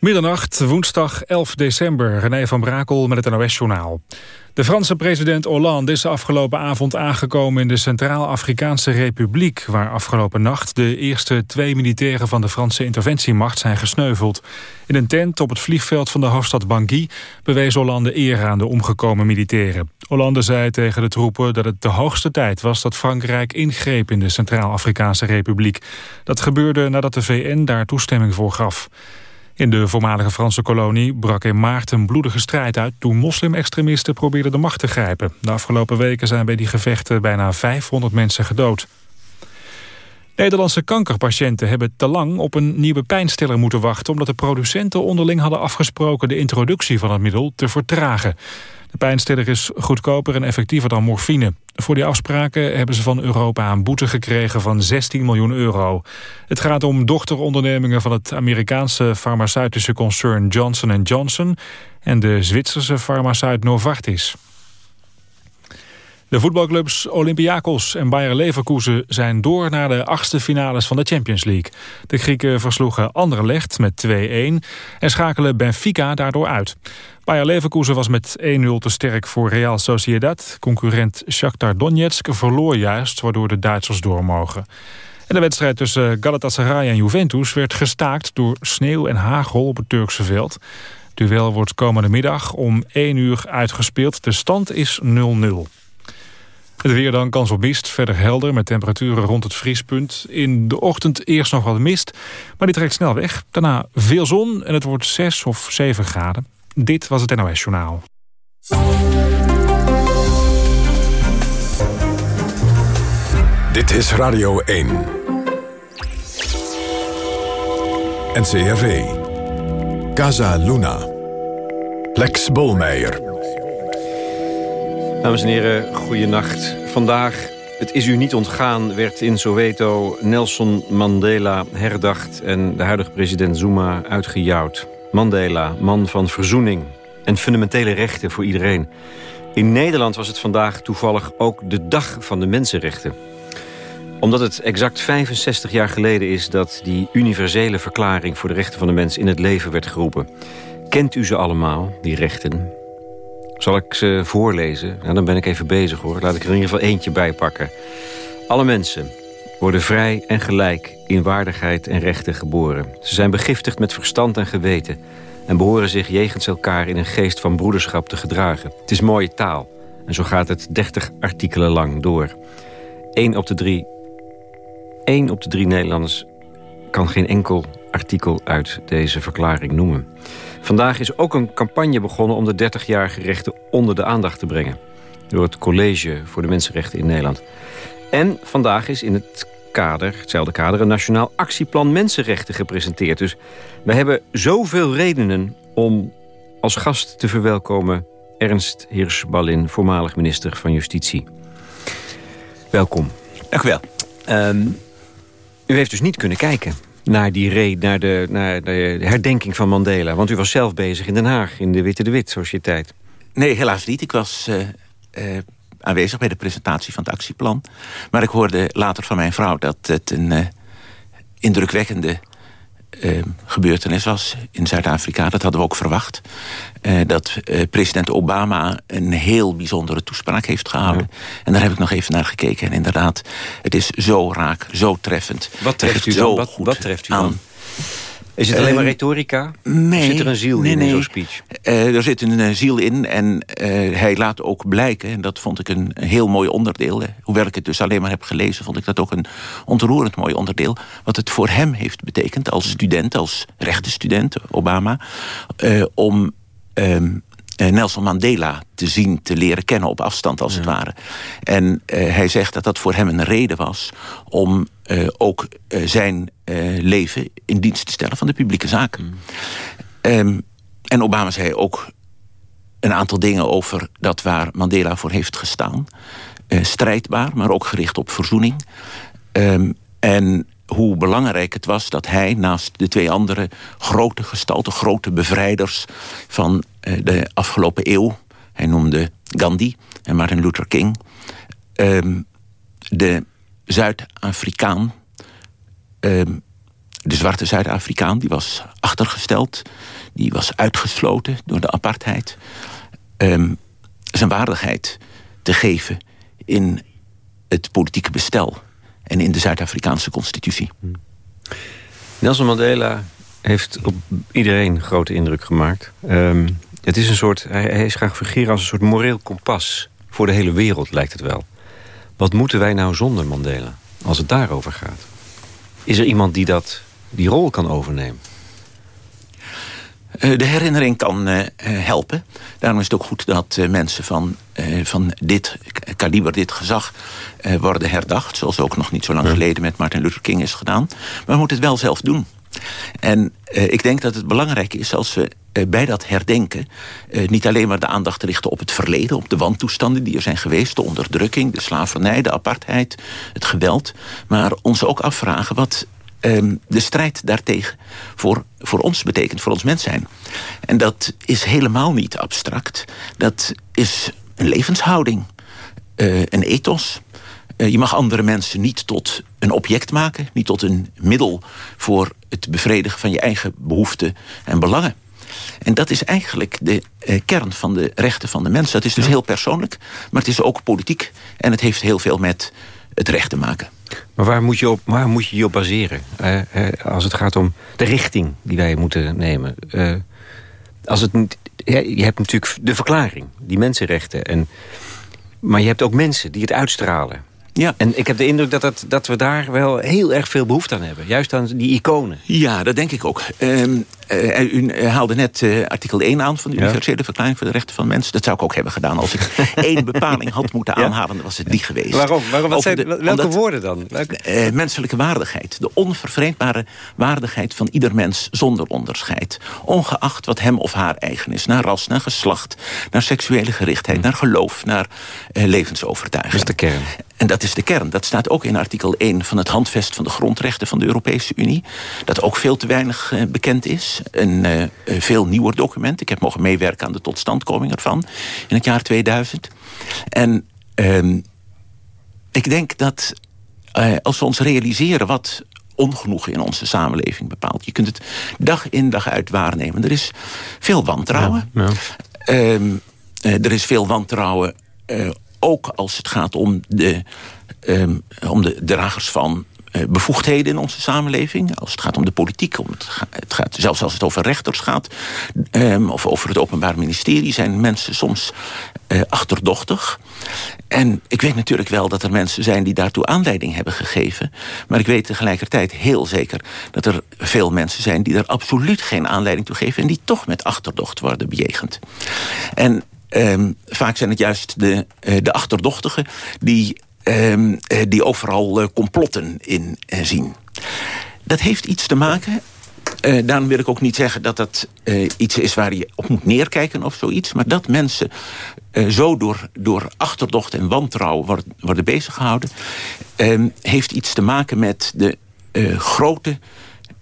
Middernacht, woensdag 11 december. René van Brakel met het NOS-journaal. De Franse president Hollande is afgelopen avond aangekomen in de Centraal-Afrikaanse Republiek... waar afgelopen nacht de eerste twee militairen van de Franse interventiemacht zijn gesneuveld. In een tent op het vliegveld van de hoofdstad Bangui bewees Hollande eer aan de omgekomen militairen. Hollande zei tegen de troepen dat het de hoogste tijd was dat Frankrijk ingreep in de Centraal-Afrikaanse Republiek. Dat gebeurde nadat de VN daar toestemming voor gaf. In de voormalige Franse kolonie brak in maart een bloedige strijd uit... toen moslimextremisten probeerden de macht te grijpen. De afgelopen weken zijn bij die gevechten bijna 500 mensen gedood. Nederlandse kankerpatiënten hebben te lang op een nieuwe pijnstiller moeten wachten... omdat de producenten onderling hadden afgesproken de introductie van het middel te vertragen. De pijnstiller is goedkoper en effectiever dan morfine. Voor die afspraken hebben ze van Europa een boete gekregen van 16 miljoen euro. Het gaat om dochterondernemingen van het Amerikaanse farmaceutische concern Johnson Johnson... en de Zwitserse farmaceut Novartis. De voetbalclubs Olympiakos en Bayer Leverkusen zijn door naar de achtste finales van de Champions League. De Grieken versloegen Anderlecht met 2-1 en schakelen Benfica daardoor uit. Bayer Leverkusen was met 1-0 te sterk voor Real Sociedad. Concurrent Shakhtar Donetsk verloor juist, waardoor de Duitsers doormogen. En de wedstrijd tussen Galatasaray en Juventus werd gestaakt door sneeuw en hagel op het Turkse veld. Duel wordt komende middag om 1 uur uitgespeeld. De stand is 0-0. Het weer dan, kans op mist. Verder helder met temperaturen rond het vriespunt. In de ochtend eerst nog wat mist, maar die trekt snel weg. Daarna veel zon en het wordt 6 of 7 graden. Dit was het NOS Journaal. Dit is Radio 1. NCRV. Casa Luna. Lex Bolmeijer. Dames en heren, goeienacht. Vandaag, het is u niet ontgaan, werd in Soweto Nelson Mandela herdacht... en de huidige president Zuma uitgejouwd. Mandela, man van verzoening en fundamentele rechten voor iedereen. In Nederland was het vandaag toevallig ook de dag van de mensenrechten. Omdat het exact 65 jaar geleden is dat die universele verklaring... voor de rechten van de mens in het leven werd geroepen. Kent u ze allemaal, die rechten? Zal ik ze voorlezen? Nou, dan ben ik even bezig hoor. Laat ik er in ieder geval eentje bij pakken. Alle mensen worden vrij en gelijk in waardigheid en rechten geboren. Ze zijn begiftigd met verstand en geweten... en behoren zich jegens elkaar in een geest van broederschap te gedragen. Het is mooie taal. En zo gaat het 30 artikelen lang door. Eén op de drie, één op de drie Nederlanders kan geen enkel artikel uit deze verklaring noemen. Vandaag is ook een campagne begonnen om de 30-jarige rechten onder de aandacht te brengen. Door het College voor de Mensenrechten in Nederland. En vandaag is in het kader, hetzelfde kader, een nationaal actieplan mensenrechten gepresenteerd. Dus we hebben zoveel redenen om als gast te verwelkomen Ernst Hirschballin, voormalig minister van Justitie. Welkom. Dank u wel. Ehm, u heeft dus niet kunnen kijken naar die re, naar de, naar de herdenking van Mandela. Want u was zelf bezig in Den Haag, in de Witte de Wit Sociëteit. Nee, helaas niet. Ik was uh, uh, aanwezig bij de presentatie van het actieplan. Maar ik hoorde later van mijn vrouw dat het een uh, indrukwekkende uh, gebeurtenis was in Zuid-Afrika. Dat hadden we ook verwacht. Uh, dat uh, president Obama een heel bijzondere toespraak heeft gehouden. Ja. En daar heb ik nog even naar gekeken. En inderdaad, het is zo raak, zo treffend. Wat treft u dan? Wat, wat, treft u dan? Is het alleen maar retorica? Nee. Zit er een ziel nee, in, nee. in zo'n speech? Uh, er zit een ziel in en uh, hij laat ook blijken... en dat vond ik een, heel mooi onderdeel... hoewel ik het dus alleen maar heb gelezen... vond ik dat ook een ontroerend mooi onderdeel... wat het voor hem heeft betekend als student, als rechtenstudent, Obama... om... Um, Nelson Mandela te zien, te leren kennen op afstand als ja. het ware. En uh, hij zegt dat dat voor hem een reden was om uh, ook uh, zijn leven in dienst te stellen van de publieke zaken. Mm. Um, en Obama zei ook een aantal dingen over dat waar Mandela voor heeft gestaan. strijdbaar, maar ook gericht op verzoening. Um, en hoe belangrijk het was dat hij naast de twee andere grote gestalten, grote bevrijders van de afgelopen eeuw, hij noemde Gandhi en Martin Luther King, um, de Zuid-Afrikaan um, de zwarte Zuid-Afrikaan, die was achtergesteld. Die was uitgesloten door de apartheid. Um, zijn waardigheid te geven in het politieke bestel... en in de Zuid-Afrikaanse constitutie. Nelson Mandela heeft op iedereen grote indruk gemaakt. Um, het is een soort, hij, hij is graag fungeren als een soort moreel kompas... voor de hele wereld, lijkt het wel. Wat moeten wij nou zonder Mandela, als het daarover gaat? Is er iemand die dat, die rol kan overnemen? Eh, de herinnering kan uh, helpen. Daarom is het ook goed dat uh, mensen van, van dit kaliber, dit gezag... worden herdacht. Zoals ook nog niet zo lang geleden met Martin Luther King is gedaan. Maar we moeten het wel zelf doen. En ik denk dat het belangrijk is als we bij dat herdenken... niet alleen maar de aandacht richten op het verleden... op de wantoestanden die er zijn geweest... de onderdrukking, de slavernij, de apartheid, het geweld... maar ons ook afvragen wat Ehm, de strijd daartegen voor, voor ons betekent, voor ons mens zijn. En dat is helemaal niet abstract. Dat is een levenshouding, uh, een ethos. Je mag andere mensen niet tot een object maken... niet tot een middel voor het bevredigen van je eigen behoeften en belangen. En dat is eigenlijk de uh, kern van de rechten van de mens. Dat is dus heel persoonlijk, maar het is ook politiek... en het heeft heel veel met het recht te maken. Maar waar moet je, op, waar moet je je op baseren? Uh, als het gaat om de richting die wij moeten nemen. Als het, je hebt natuurlijk de verklaring, die mensenrechten. En, maar je hebt ook mensen die het uitstralen. Ja. En ik heb de indruk dat, dat, dat we daar wel heel erg veel behoefte aan hebben. Juist aan die iconen. Ja, dat denk ik ook. Um, uh, u haalde net uh, artikel 1 aan van de Universele Verklaring voor de Rechten van Mensen. Dat zou ik ook hebben gedaan. Als ik één bepaling had moeten aanhalen, dan was het die geweest. Waarom? Waarom? Wat zijn, de, welke omdat, woorden dan? Uh, menselijke waardigheid. De onvervreemdbare waardigheid van ieder mens zonder onderscheid. Ongeacht wat hem of haar eigen is. Naar ras, naar geslacht, naar seksuele gerichtheid, hm. naar geloof, naar levensovertuiging. Dat is de kern. En dat is de kern. Dat staat ook in artikel 1 van het handvest van de grondrechten van de Europese Unie. Dat ook veel te weinig bekend is een uh, veel nieuwer document. Ik heb mogen meewerken aan de totstandkoming ervan in het jaar 2000. En uh, ik denk dat uh, als we ons realiseren wat ongenoegen in onze samenleving bepaalt. Je kunt het dag in dag uit waarnemen. Er is veel wantrouwen. Ja, ja. Uh, er is veel wantrouwen ook als het gaat om de, um, om de dragers van eh, bevoegdheden in onze samenleving. Als het gaat om de politiek, om het, gaat, zelfs als het over rechters gaat... Um, of over het openbaar ministerie... zijn mensen soms uh, achterdochtig. En ik weet natuurlijk wel dat er mensen zijn die daartoe aanleiding hebben gegeven. Maar ik weet tegelijkertijd heel zeker dat er veel mensen zijn... die er absoluut geen aanleiding toe geven... en die toch met achterdocht worden bejegend. En um, vaak zijn het juist de, uh, de achterdochtigen die Ehm, eh, die overal eh, complotten in eh, zien. Dat heeft iets te maken uh, daarom wil ik ook niet zeggen dat dat iets is waar je op moet neerkijken of zoiets. Maar dat mensen zo door, door achterdocht en wantrouwen worden, worden beziggehouden... Ehm, heeft iets te maken met de grote,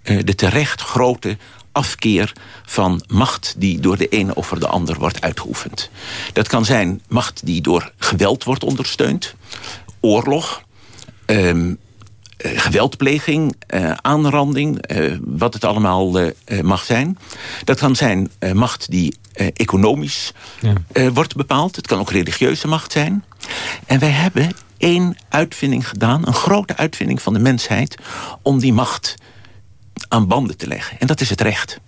de terecht grote afkeer van macht die door de ene of de ander wordt uitgeoefend. Dat kan zijn macht die door geweld wordt ondersteund oorlog, um, geweldpleging, uh, aanranding, uh, wat het allemaal mag zijn. Dat kan zijn macht die economisch ja. wordt bepaald. Het kan ook religieuze macht zijn. En wij hebben één uitvinding gedaan, een grote uitvinding van de mensheid... om die macht aan banden te leggen. En dat is het recht.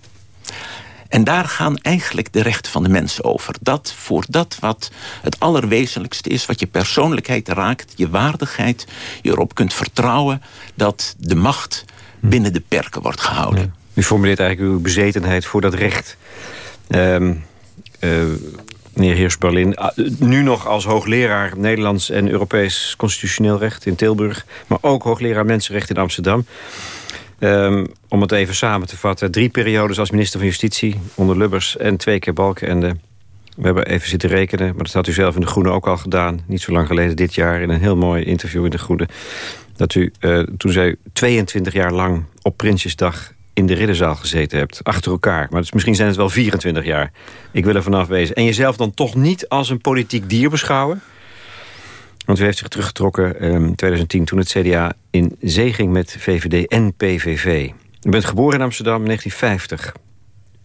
En daar gaan eigenlijk de rechten van de mensen over. Dat voor dat wat het allerwezenlijkste is, wat je persoonlijkheid raakt, je waardigheid, je erop kunt vertrouwen dat de macht binnen de perken wordt gehouden. U formuleert eigenlijk uw bezetenheid voor dat recht. Um, meneer Heers Berlin, ah, nu nog als hoogleraar Nederlands en Europees constitutioneel recht in Tilburg, maar ook hoogleraar mensenrecht in Amsterdam. Um, om het even samen te vatten. Drie periodes als minister van Justitie onder Lubbers en twee keer Balkenende. We hebben even zitten rekenen, maar dat had u zelf in De Groene ook al gedaan. Niet zo lang geleden, dit jaar, in een heel mooi interview in De Groene. Dat u, uh, toen zij 22 jaar lang op Prinsjesdag in de ridderzaal gezeten hebt. Achter elkaar. Maar dus misschien zijn het wel 24 jaar. Ik wil er vanaf wezen. En jezelf dan toch niet als een politiek dier beschouwen? Want u heeft zich teruggetrokken in um, 2010 toen het CDA in zee ging met VVD en PVV. U bent geboren in Amsterdam in 1950.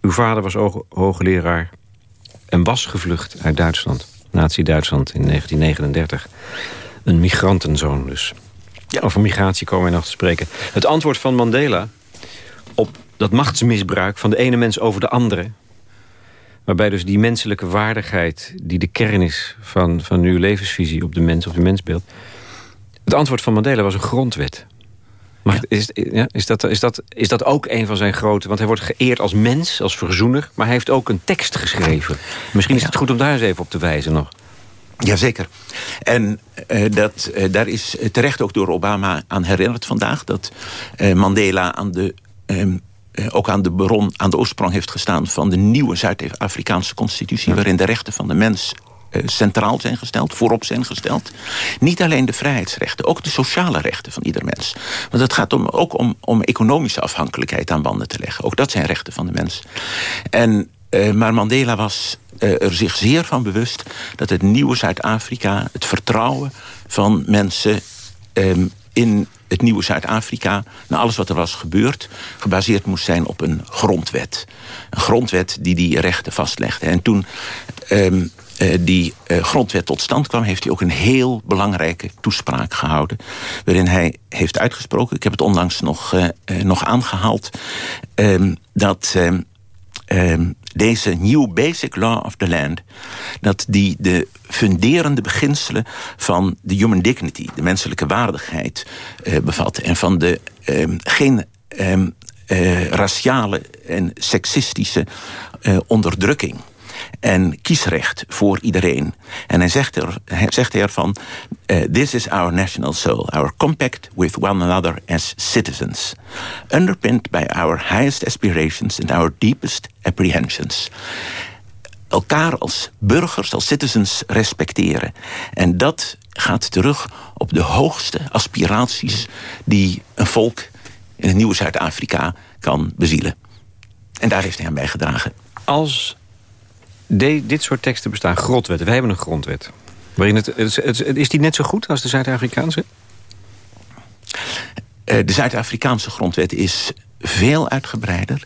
Uw vader was hoogleraar en was gevlucht uit Duitsland. Nazi-Duitsland in 1939. Een migrantenzoon dus. Ja. Over migratie komen we nog te spreken. Het antwoord van Mandela op dat machtsmisbruik van de ene mens over de andere... waarbij dus die menselijke waardigheid... die de kern is van, van uw levensvisie op de mens, of uw mensbeeld... het antwoord van Mandela was een grondwet. Maar is, ja, is, dat, is, dat, is dat ook een van zijn grote... want hij wordt geëerd als mens, als verzoener... maar hij heeft ook een tekst geschreven. Misschien is het goed om daar eens even op te wijzen nog. Jazeker. En uh, dat, uh, daar is terecht ook door Obama aan herinnerd vandaag... dat uh, Mandela aan de, um, ook aan de bron, aan de oorsprong heeft gestaan... van de nieuwe Zuid-Afrikaanse constitutie... waarin de rechten van de mens centraal zijn gesteld, voorop zijn gesteld. Niet alleen de vrijheidsrechten, ook de sociale rechten van ieder mens. Want het gaat om, ook om, om economische afhankelijkheid aan banden te leggen. Ook dat zijn rechten van de mens. En, uh, maar Mandela was uh, er zich zeer van bewust... dat het nieuwe Zuid-Afrika, het vertrouwen van mensen... Um, in het nieuwe Zuid-Afrika, na alles wat er was gebeurd... gebaseerd moest zijn op een grondwet. Een grondwet die die rechten vastlegde. En toen um, uh, die uh, grondwet tot stand kwam... heeft hij ook een heel belangrijke toespraak gehouden... waarin hij heeft uitgesproken, ik heb het onlangs nog, uh, nog aangehaald... Um, dat um, deze New Basic Law of the Land... dat die de funderende beginselen van de human dignity... de menselijke waardigheid bevat... en van de geen raciale en seksistische onderdrukking en kiesrecht voor iedereen. En hij zegt, er, hij zegt ervan... Uh, This is our national soul, our compact with one another as citizens. Underpinned by our highest aspirations and our deepest apprehensions elkaar als burgers, als citizens respecteren. En dat gaat terug op de hoogste aspiraties... die een volk in het nieuwe Zuid-Afrika kan bezielen. En daar heeft hij aan bijgedragen. Als de, dit soort teksten bestaan, grondwetten. Wij hebben een grondwet. Waarin het, het, is die net zo goed als de Zuid-Afrikaanse? Eh, de Zuid-Afrikaanse grondwet is veel uitgebreider.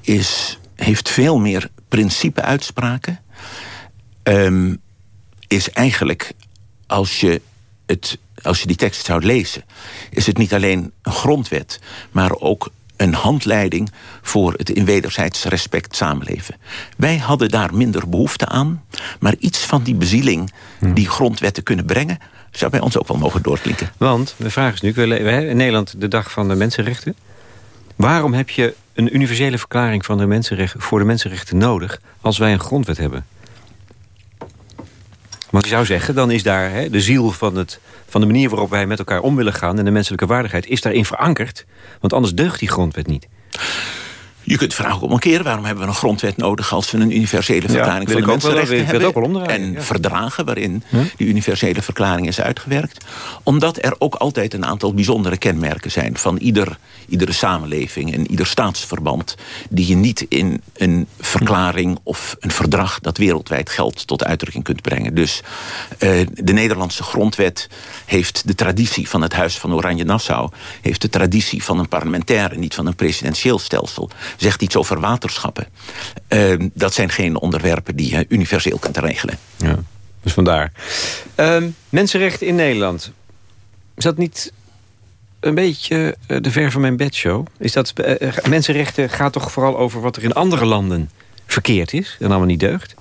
Is, heeft veel meer principe-uitspraken. Um, is eigenlijk, als je, het, als je die tekst zou lezen... is het niet alleen een grondwet, maar ook een handleiding voor het in wederzijds respect samenleven. Wij hadden daar minder behoefte aan, maar iets van die bezieling die grondwetten kunnen brengen, zou bij ons ook wel mogen doorklinken. Want, de vraag is nu, we hebben in Nederland de dag van de mensenrechten. Waarom heb je een universele verklaring van de mensenrechten, voor de mensenrechten nodig als wij een grondwet hebben? Want je zou zeggen, dan is daar hè, de ziel van, het, van de manier waarop wij met elkaar om willen gaan... en de menselijke waardigheid is daarin verankerd. Want anders deugt die grondwet niet. Je kunt vragen om een keer waarom hebben we een grondwet nodig... als we een universele verklaring van de mensenrechten wel, hebben... Ook wel en verdragen waarin hm? die universele verklaring is uitgewerkt. Omdat er ook altijd een aantal bijzondere kenmerken zijn... van ieder, iedere samenleving en ieder staatsverband... die je niet in een verklaring of een verdrag... dat wereldwijd geldt tot uitdrukking kunt brengen. Dus uh, de Nederlandse grondwet heeft de traditie van het Huis van Oranje-Nassau... heeft de traditie van een parlementaire, niet van een presidentieel stelsel zegt iets over waterschappen. Uh, dat zijn geen onderwerpen die je universeel kunt regelen. Ja, dus vandaar. Uh, mensenrechten in Nederland. Is dat niet een beetje eh, de ver van mijn bedshow? Is dat, uh, mensenrechten gaat toch vooral over wat er in andere landen verkeerd is... en allemaal niet deugt?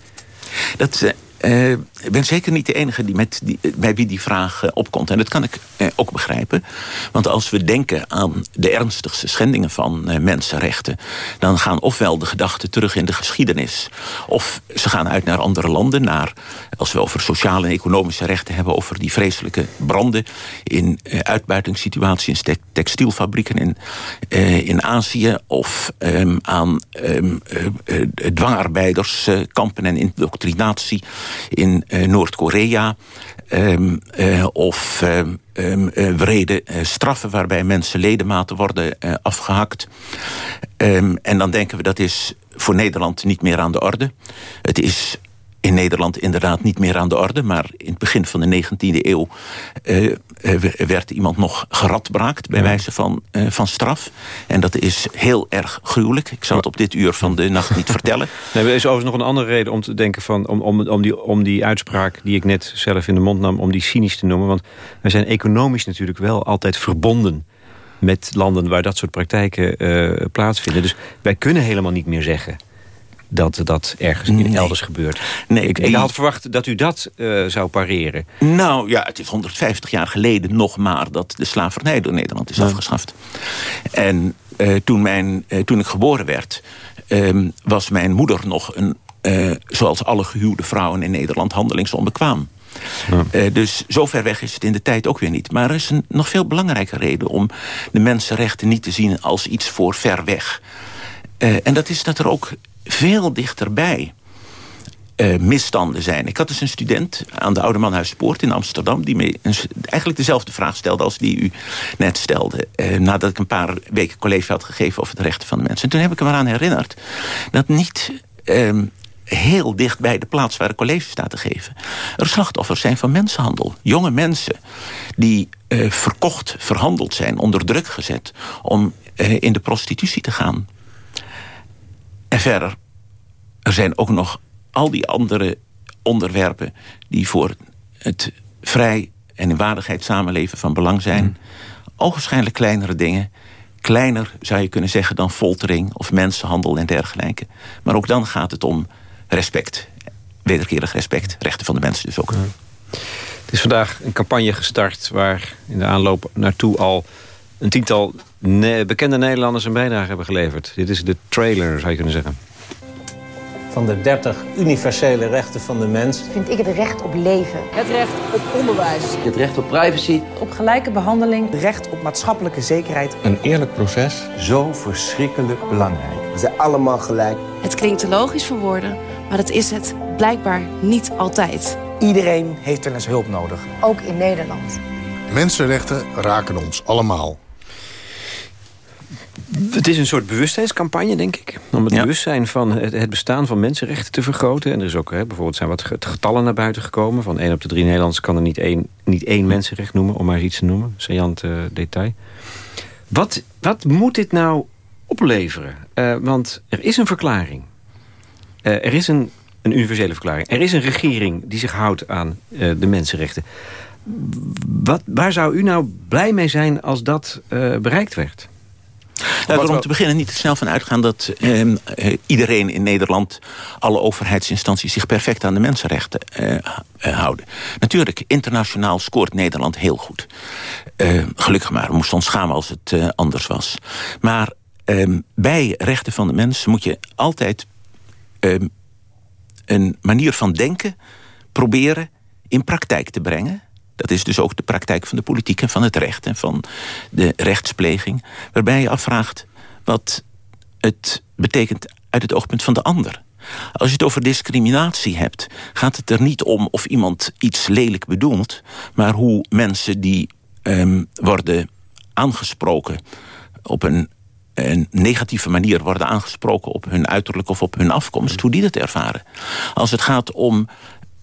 Dat uh, ik ben zeker niet de enige die met die, bij wie die vraag uh, opkomt. En dat kan ik ook begrijpen. Want als we denken aan de ernstigste schendingen van mensenrechten... dan gaan ofwel de gedachten terug in de geschiedenis... of ze gaan uit naar andere landen. Naar, als we over sociale en economische rechten hebben... over die vreselijke branden in uitbuitingssituaties... in textielfabrieken in, in Azië... of um, aan um, dwangarbeiderskampen en indoctrinatie in uh, Noord-Korea. Um, uh, of um, um, wrede straffen waarbij mensen ledematen worden afgehakt. en dan denken we dat is voor Nederland niet meer aan de orde. Het is in Nederland inderdaad niet meer aan de orde. Maar in het begin van de 19e eeuw uh, werd iemand nog geradbraakt... bij wijze van, uh, van straf. En dat is heel erg gruwelijk. Ik zal het op dit uur van de nacht niet vertellen. Nee, er is overigens nog een andere reden om te denken... Van, om, om, om, die, om die uitspraak die ik net zelf in de mond nam... om die cynisch te noemen. Want wij zijn economisch natuurlijk wel altijd verbonden met landen waar dat soort praktijken uh, plaatsvinden. Dus wij kunnen helemaal niet meer zeggen dat dat ergens nee. elders gebeurt. Nee, ik, ik, had verwacht dat u dat uh, zou pareren. Nou ja, het is 150 jaar geleden nog maar... dat de slavernij door Nederland is ja. afgeschaft. En uh, toen, mijn, uh, toen ik geboren werd... Um, was mijn moeder nog een... zoals alle gehuwde vrouwen in Nederland handelingsonbekwaam. Ja. Uh, dus zo ver weg is het in de tijd ook weer niet. Maar er is een nog veel belangrijke reden... om de mensenrechten niet te zien als iets voor ver weg. Uh, en dat is dat er ook veel dichterbij uh, misstanden zijn. Ik had dus een student aan de Oude Manhuispoort in Amsterdam... die me eigenlijk dezelfde vraag stelde als die u net stelde... Uh, nadat ik een paar weken college had gegeven over de rechten van de mensen. En toen heb ik me eraan herinnerd dat niet... Uh, heel dicht bij de plaats waar de college staat te geven. Er slachtoffers zijn van mensenhandel. Jonge mensen die uh, verkocht, verhandeld zijn, onder druk gezet... om in de prostitutie te gaan. En verder, er zijn ook nog al die andere onderwerpen... die voor het vrij en in waardigheid samenleven van belang zijn. Mm. Ogenschijnlijk kleinere dingen. Kleiner zou je kunnen zeggen dan foltering of mensenhandel en dergelijke. Maar ook dan gaat het om respect. Wederkerig respect. Rechten van de mensen dus ook. Het is vandaag een campagne gestart waar in de aanloop naartoe al een tiental ne bekende Nederlanders een bijdrage hebben geleverd. Dit is de trailer, zou je kunnen zeggen. Van de 30 universele rechten van de mens... vind ik het recht op leven. Het recht op onderwijs. Het recht op privacy. Op gelijke behandeling. Het recht op maatschappelijke zekerheid. Een eerlijk proces. Zo verschrikkelijk belangrijk. We zijn allemaal gelijk. Het klinkt te logisch voor woorden, maar dat is het blijkbaar niet altijd. Iedereen heeft wel eens hulp nodig. Ook in Nederland. Mensenrechten raken ons allemaal. Het is een soort bewustzijnscampagne, denk ik. Om het ja. bewustzijn van het, het, bestaan van mensenrechten te vergroten. En er is ook hè, bijvoorbeeld zijn wat getallen naar buiten gekomen. Van 1 op de 3 Nederlanders kan er niet één, niet één mensenrecht noemen, om maar iets te noemen. Saillant uh, detail. Wat, wat moet dit nou opleveren? Uh, want er is een verklaring. Uh, er is een, een universele verklaring. Er is een regering die zich houdt aan de mensenrechten. Wat, waar zou u nou blij mee zijn als dat bereikt werd? Nou, om te beginnen niet te snel van uitgaan dat eh, iedereen in Nederland... alle overheidsinstanties zich perfect aan de mensenrechten eh, eh, houden. Natuurlijk, internationaal scoort Nederland heel goed. gelukkig maar, we moesten ons schamen als het anders was. Maar ehm, bij rechten van de mens moet je altijd... Ehm, een manier van denken proberen in praktijk te brengen dat is dus ook de praktijk van de politiek en van het recht... en van de rechtspleging. Waarbij je afvraagt wat het betekent uit het oogpunt van de ander. Als je het over discriminatie hebt... gaat het er niet om of iemand iets lelijk bedoelt... maar hoe mensen die um, worden aangesproken... op een, een, negatieve manier worden aangesproken... op hun uiterlijk of op hun afkomst, hoe die dat ervaren. Als het gaat om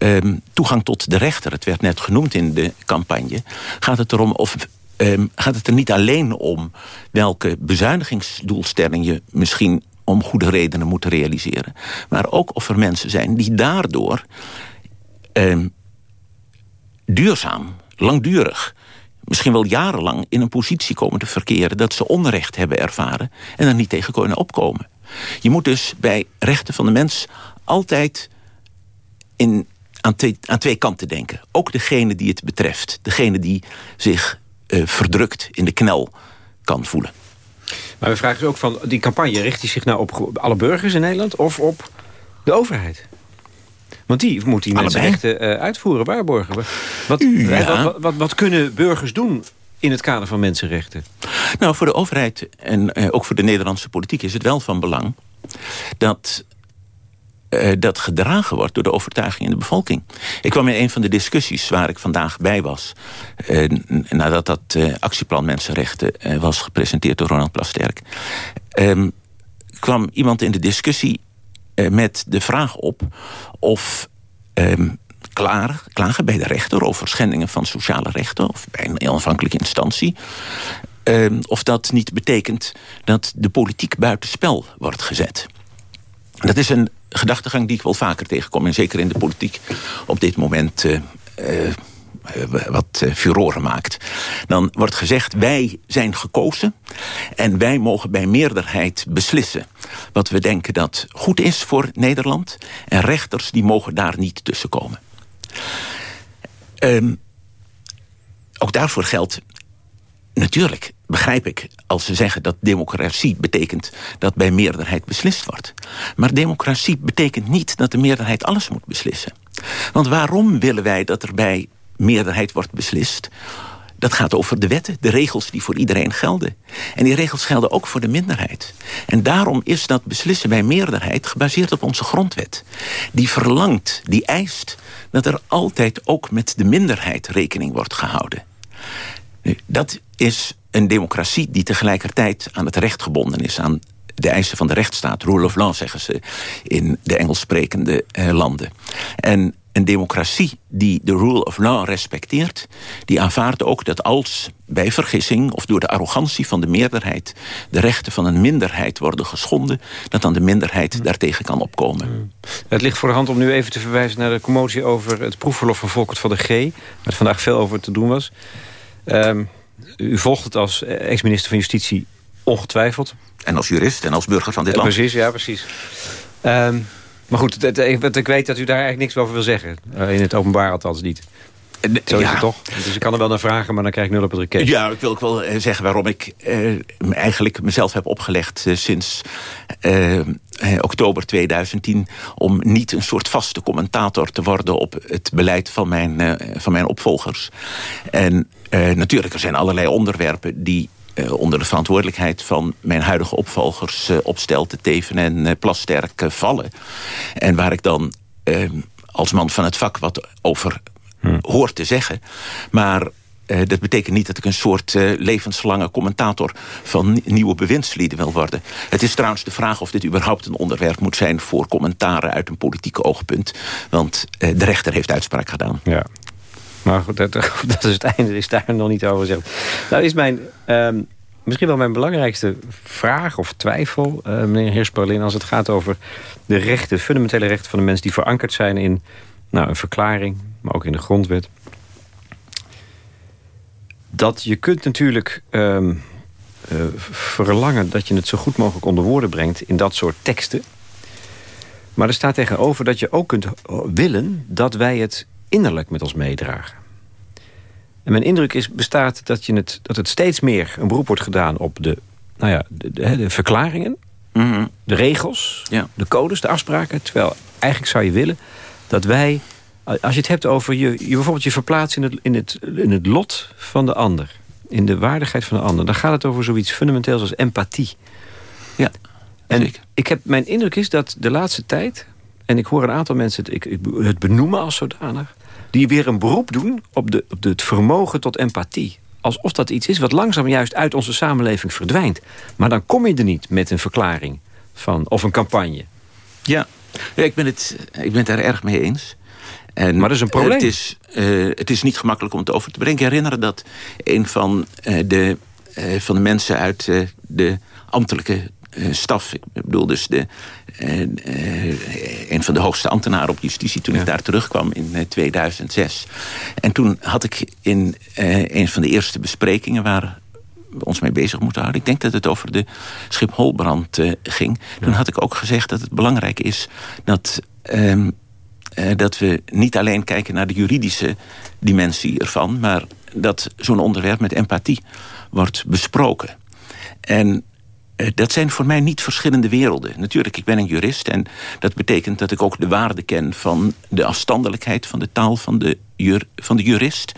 um, toegang tot de rechter, het werd net genoemd in de campagne... gaat het erom of um, gaat het er niet alleen om welke bezuinigingsdoelstelling je misschien om goede redenen moet realiseren. Maar ook of er mensen zijn die daardoor um, duurzaam, langdurig misschien wel jarenlang in een positie komen te verkeren... dat ze onrecht hebben ervaren en er niet tegen kunnen opkomen. Je moet dus bij rechten van de mens altijd in aan twee, aan twee kanten denken. Ook degene die het betreft. Degene die zich uh, verdrukt in de knel kan voelen. Maar we vragen dus ook van, die campagne richt die zich nou op alle burgers in Nederland... of op de overheid? Want die moet die mensenrechten uh, uitvoeren, waarborgen. Wat, ja. wat, wat, wat, kunnen burgers doen in het kader van mensenrechten? Nou, voor de overheid en uh, ook voor de Nederlandse politiek is het wel van belang... dat uh, dat gedragen wordt door de overtuiging in de bevolking. Ik kwam in een van de discussies waar ik vandaag bij was... Uh, nadat dat uh, actieplan Mensenrechten was gepresenteerd door Ronald Plasterk... Um, kwam iemand in de discussie met de vraag op of ehm, klagen, klagen bij de rechter over schendingen van sociale rechten of bij een onafhankelijke instantie. Ehm, of dat niet betekent dat de politiek buitenspel wordt gezet. Dat is een gedachtegang die ik wel vaker tegenkom. En zeker in de politiek op dit moment uh, uh, wat furoren maakt. Dan wordt gezegd, wij zijn gekozen... en wij mogen bij meerderheid beslissen... wat we denken dat goed is voor Nederland. En rechters die mogen daar niet tussenkomen. Um, ook daarvoor geldt Natuurlijk begrijp ik als ze zeggen dat democratie betekent dat bij meerderheid beslist wordt. Maar democratie betekent niet dat de meerderheid alles moet beslissen. Want waarom willen wij dat er bij meerderheid wordt beslist? Dat gaat over de wetten, de regels die voor iedereen gelden. En die regels gelden ook voor de minderheid. En daarom is dat beslissen bij meerderheid gebaseerd op onze grondwet. Die verlangt, die eist dat er altijd ook met de minderheid rekening wordt gehouden. Nu, dat is een democratie die tegelijkertijd aan het recht gebonden is... aan de eisen van de rechtsstaat, rule of law zeggen ze... in de Engels sprekende eh, landen. En een democratie die de rule of law respecteert... die aanvaardt ook dat als bij vergissing of door de arrogantie van de meerderheid... de rechten van een minderheid worden geschonden... dat dan de minderheid daartegen kan opkomen. Het ligt voor de hand om nu even te verwijzen naar de commotie... over het proefverlof van Volkert van de G... waar vandaag veel over te doen was... Um, u volgt het als ex-minister van Justitie ongetwijfeld. En als jurist en als burger van dit land. Precies, ja, precies. Um, maar goed, ik weet dat u daar eigenlijk niks over wil zeggen. Uh, in het openbaar althans niet. Zo is het toch? Dus ik kan er wel naar vragen, maar dan krijg ik nul op het raket. Ja, ik wil ook wel eh, zeggen waarom ik eh, eigenlijk mezelf heb opgelegd... Eh, sinds eh, oktober 2010... om niet een soort vaste commentator te worden... op het beleid van mijn, van mijn opvolgers. En natuurlijk, er zijn allerlei onderwerpen die uh, onder de verantwoordelijkheid van mijn huidige opvolgers... Uh, Opstelten, Teven en uh, Plasterk vallen. En waar ik dan als man van het vak wat over hmm. hoor te zeggen. Maar dat betekent niet dat ik een soort levenslange commentator... van nieuwe bewindslieden wil worden. Het is trouwens de vraag of dit überhaupt een onderwerp moet zijn... voor commentaren uit een politieke oogpunt. Want de rechter heeft uitspraak gedaan. Ja. Maar goed, dat, dat, is het einde, is daar nog niet over gezegd. Nou is mijn, um, misschien wel mijn belangrijkste vraag of twijfel, uh, meneer Heersperlin... als het gaat over de rechten, fundamentele rechten van de mensen... die verankerd zijn in nou, een verklaring, maar ook in de grondwet. Dat je kunt natuurlijk um, uh, verlangen dat je het zo goed mogelijk onder woorden brengt... in dat soort teksten. Maar er staat tegenover dat je ook kunt willen dat wij het innerlijk met ons meedragen. En mijn indruk is, bestaat dat, je het, dat het steeds meer een beroep wordt gedaan op de, nou ja, de, de, de verklaringen, mm de regels, ja. de codes, de afspraken. Terwijl eigenlijk zou je willen dat wij, als je het hebt over je, je bijvoorbeeld je verplaatsen in het, in, het, in het lot van de ander, in de waardigheid van de ander, dan gaat het over zoiets fundamenteels als empathie. Ja, en zeker. ik heb, mijn indruk is dat de laatste tijd, en ik hoor een aantal mensen het, ik, het benoemen als zodanig die weer een beroep doen op, de, op het vermogen tot empathie. Alsof dat iets is wat langzaam juist uit onze samenleving verdwijnt. Maar dan kom je er niet met een verklaring van, of een campagne. Ja, ja ik, ben het, ik ben het daar erg mee eens. En maar dat is een probleem. Het is, uh, het is niet gemakkelijk om het over te brengen. Ik herinner dat een van, uh, de, uh, van de mensen uit de ambtelijke staf. Ik bedoel dus de, uh, uh, een van de hoogste ambtenaren op justitie... toen ja. ik daar terugkwam in 2006. En toen had ik in een van de eerste besprekingen... waar we ons mee bezig moeten houden... ik denk dat het over de Schipholbrand ging... Ja. toen had ik ook gezegd dat het belangrijk is... dat, ehm, dat we niet alleen kijken naar de juridische dimensie ervan... maar dat zo'n onderwerp met empathie wordt besproken. En dat zijn voor mij niet verschillende werelden. Natuurlijk, ik ben een jurist en dat betekent dat ik ook de waarde ken... van de afstandelijkheid van de taal van de, jur, van de jurist.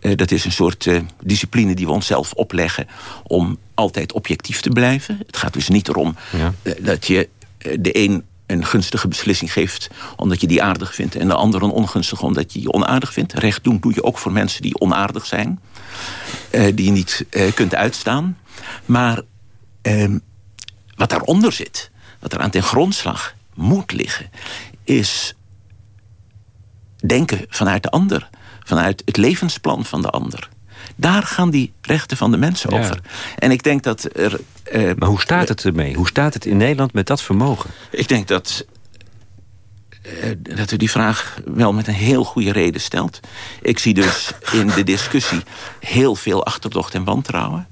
Uh, dat is een soort uh, discipline die we onszelf opleggen... om altijd objectief te blijven. Het gaat dus niet erom ja. uh, dat je de een een gunstige beslissing geeft omdat je die aardig vindt... en de ander een ongunstige omdat je die onaardig vindt. Recht doen doe je ook voor mensen die onaardig zijn. die je niet kunt uitstaan. Maar Um, wat daaronder zit, wat er aan ten grondslag moet liggen... is denken vanuit de ander. Vanuit het levensplan van de ander. Daar gaan die rechten van de mensen over. En ik denk dat er... Uh, maar hoe staat het ermee? Hoe staat het in Nederland met dat vermogen? Ik denk dat dat u die vraag wel met een heel goede reden stelt. Ik zie dus in de discussie heel veel achterdocht en wantrouwen.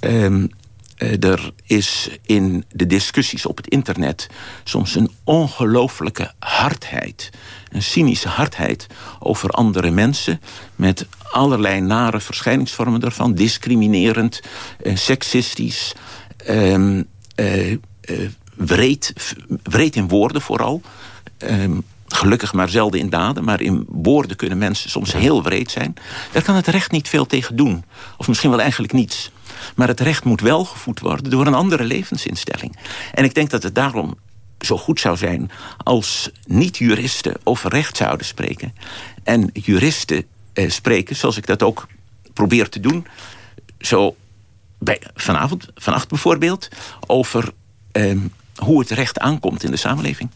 Um, er is in de discussies op het internet soms een ongelooflijke hardheid. Een cynische hardheid over andere mensen... met allerlei nare verschijningsvormen daarvan. Discriminerend, eh, seksistisch, eh, eh, wreed, wreed in woorden vooral... Um, gelukkig maar zelden in daden, maar in woorden kunnen mensen soms heel wreed zijn. Daar kan het recht niet veel tegen doen. Of misschien wel eigenlijk niets. Maar het recht moet wel gevoed worden door een andere levensinstelling. En ik denk dat het daarom zo goed zou zijn als niet-juristen over recht zouden spreken. En juristen eh, spreken, zoals ik dat ook probeer te doen... zo bij, vanavond, vannacht bijvoorbeeld... over eh, hoe het recht aankomt in de samenleving.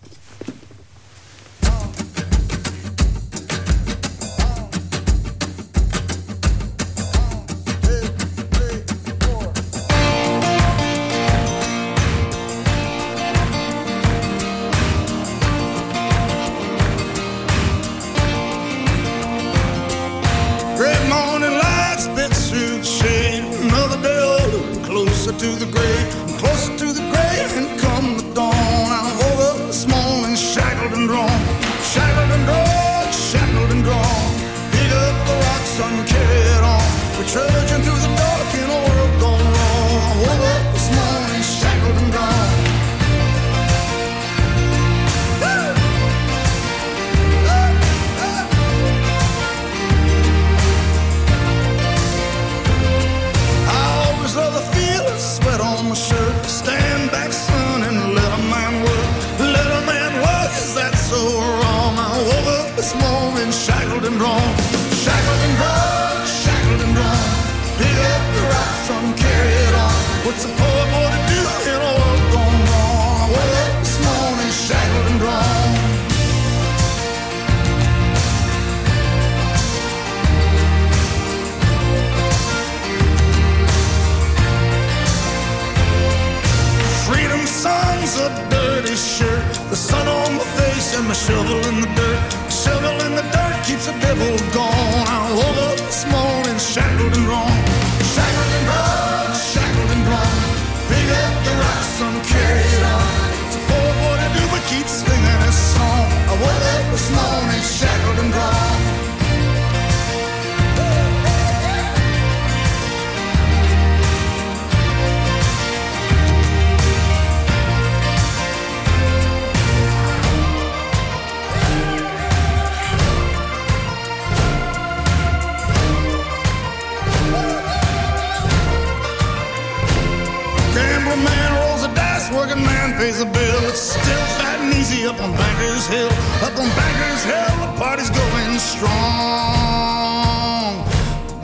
pays the bill. It's still fat and easy up on Bankers Hill. Up on Bankers Hill, the party's going strong.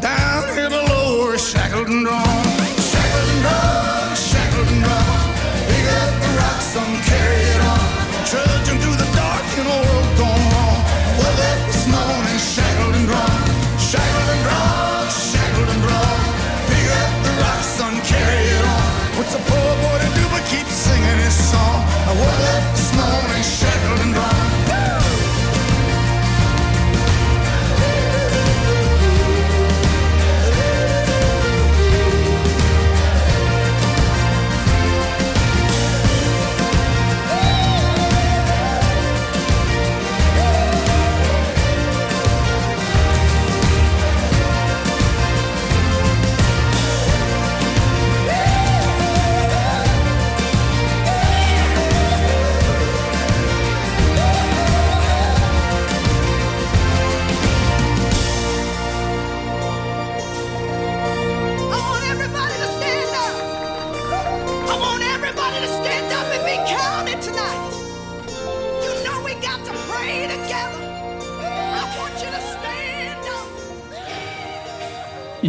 Down here below, we're shackled and drawn.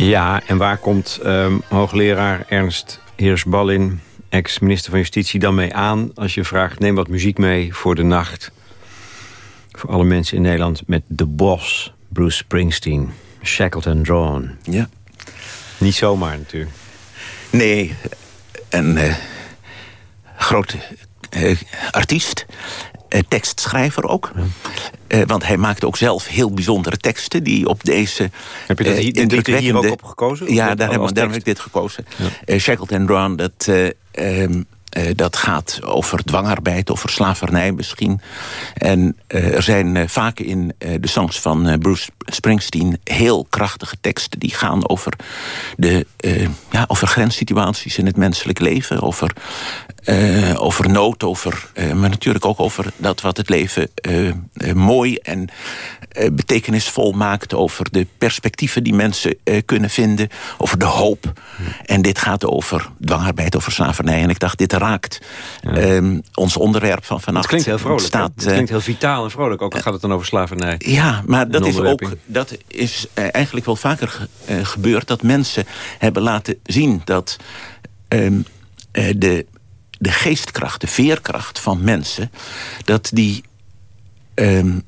Ja, en waar komt um, hoogleraar Ernst Heersballin... ex-minister van Justitie, dan mee aan... als je vraagt, neem wat muziek mee voor de nacht... Voor alle mensen in Nederland met de Boss, Bruce Springsteen. Shackled and Drawn. Ja. Niet zomaar natuurlijk. Nee, een uh, grote uh, artiest. Uh, tekstschrijver ook. Ja. want hij maakte ook zelf heel bijzondere teksten... die op deze Heb je dat hier, indrukwekkende... hier ook op gekozen? Ja, daar, heb, heb ik dit gekozen. Ja. Shackled and Drawn, dat... Um, uh, dat gaat over dwangarbeid, over slavernij misschien. En uh, er zijn uh, vaak in de songs van Bruce Springsteen... heel krachtige teksten die gaan over, de, ja, over grenssituaties in het menselijk leven. Over, over nood, over, maar natuurlijk ook over dat wat het leven mooi en betekenisvol maakt. Over de perspectieven die mensen kunnen vinden. Over de hoop. En dit gaat over dwangarbeid, over slavernij. En ik dacht, dit raakt ja. um, ons onderwerp van vannacht. Het klinkt heel vrolijk. Staat, het klinkt heel vitaal en vrolijk, ook al gaat het dan over slavernij. Ja, maar dat is ook dat is uh, eigenlijk wel vaker ge, gebeurd... dat mensen hebben laten zien dat um, uh, de, de geestkracht, de veerkracht van mensen... dat die... Um,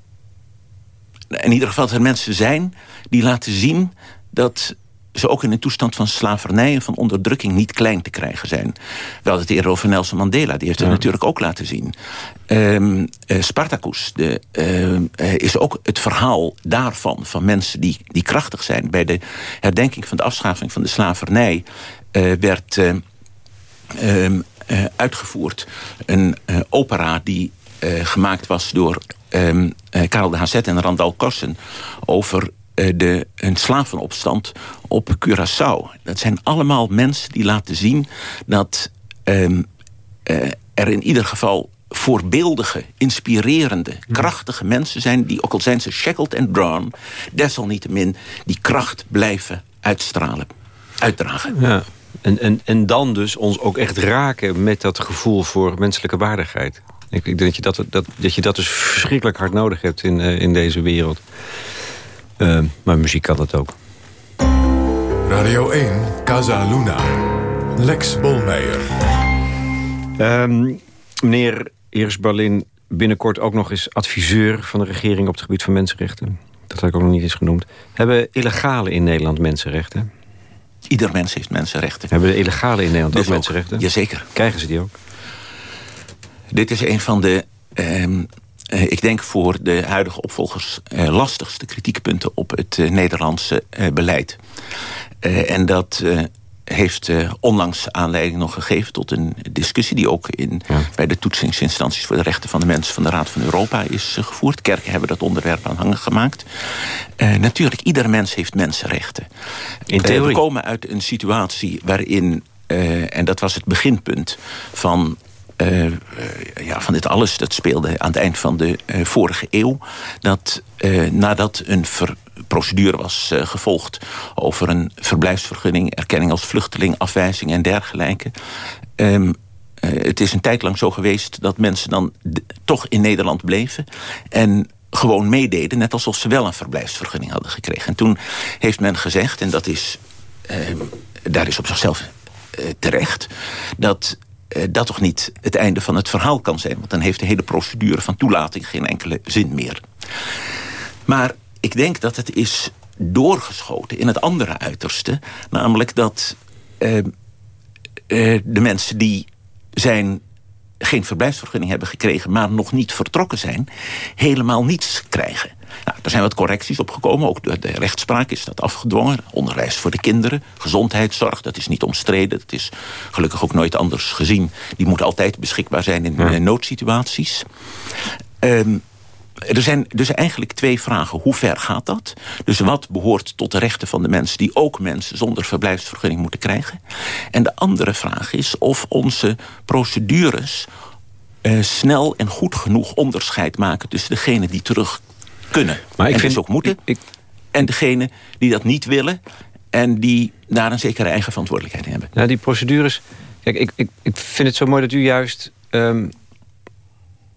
in ieder geval dat er mensen zijn die laten zien dat ze ook in een toestand van slavernij en van onderdrukking niet klein te krijgen zijn. We hadden het eerder over Nelson Mandela, die heeft het ja. natuurlijk ook laten zien. Um, uh, Spartacus de, uh, is ook het verhaal daarvan, van mensen die, die krachtig zijn. Bij de herdenking van de afschaffing van de slavernij uh, werd um, uitgevoerd een opera die gemaakt was door um, Karel de Hazet en Randal Kossen over de, een slavenopstand op Curaçao. Dat zijn allemaal mensen die laten zien dat um, uh, er in ieder geval voorbeeldige, inspirerende, krachtige mensen zijn... die, ook al zijn ze shackled en drawn... desalniettemin die kracht blijven uitstralen, uitdragen. Ja. En, en, en dan dus ons ook echt raken met dat gevoel voor menselijke waardigheid. Ik, ik denk dat je dat, dat, dat je dat dus verschrikkelijk hard nodig hebt in, uh, in deze wereld. Uh, maar muziek kan dat ook. Radio 1, Casa Luna. Lex Bolmeijer. Um, meneer Iris Berlin, binnenkort ook nog eens adviseur van de regering op het gebied van mensenrechten. Dat had ik ook nog niet eens genoemd. Hebben illegale in Nederland mensenrechten? Ieder mens heeft mensenrechten. Hebben de illegale in Nederland dus ook mensenrechten? Jazeker. Krijgen ze die ook? Dit is een van de um, uh, ik denk voor de huidige opvolgers uh, lastigste kritiekpunten op het uh, Nederlandse beleid. en dat heeft onlangs aanleiding nog gegeven tot een discussie... die ook in, ja. bij de toetsingsinstanties voor de rechten van de mensen... van de Raad van Europa is gevoerd. Kerken hebben dat onderwerp aanhangig gemaakt. natuurlijk, ieder mens heeft mensenrechten. In theorie. we komen uit een situatie waarin... en dat was het beginpunt van uh, ja, van dit alles, dat speelde aan het eind van de uh, vorige eeuw. Dat nadat een procedure was gevolgd over een verblijfsvergunning, erkenning als vluchteling, afwijzing en dergelijke. Um, het is een tijd lang zo geweest dat mensen dan toch in Nederland bleven. En gewoon meededen, net alsof ze wel een verblijfsvergunning hadden gekregen. En toen heeft men gezegd, en dat is, ehm, daar is op zichzelf terecht... dat dat toch niet het einde van het verhaal kan zijn. Want dan heeft de hele procedure van toelating geen enkele zin meer. Maar ik denk dat het is doorgeschoten in het andere uiterste. Namelijk dat uh, uh, de mensen die zijn geen verblijfsvergunning hebben gekregen... maar nog niet vertrokken zijn, helemaal niets krijgen. Nou, er zijn wat correcties opgekomen. Ook door de rechtspraak is dat afgedwongen. Onderwijs voor de kinderen, gezondheidszorg, dat is niet omstreden. Dat is gelukkig ook nooit anders gezien. Die moet altijd beschikbaar zijn in ja. noodsituaties. Um, er zijn dus eigenlijk twee vragen. Hoe ver gaat dat? Dus wat behoort tot de rechten van de mensen... die ook mensen zonder verblijfsvergunning moeten krijgen? En de andere vraag is of onze procedures... Uh, snel en goed genoeg onderscheid maken... tussen degene die terug kunnen maar ik en vind, dus ook moeten... Ik, ik... en degene die dat niet willen... en die daar een zekere eigen verantwoordelijkheid in hebben. Ja, die procedures... Kijk, ik, ik, ik vind het zo mooi dat u juist... Um,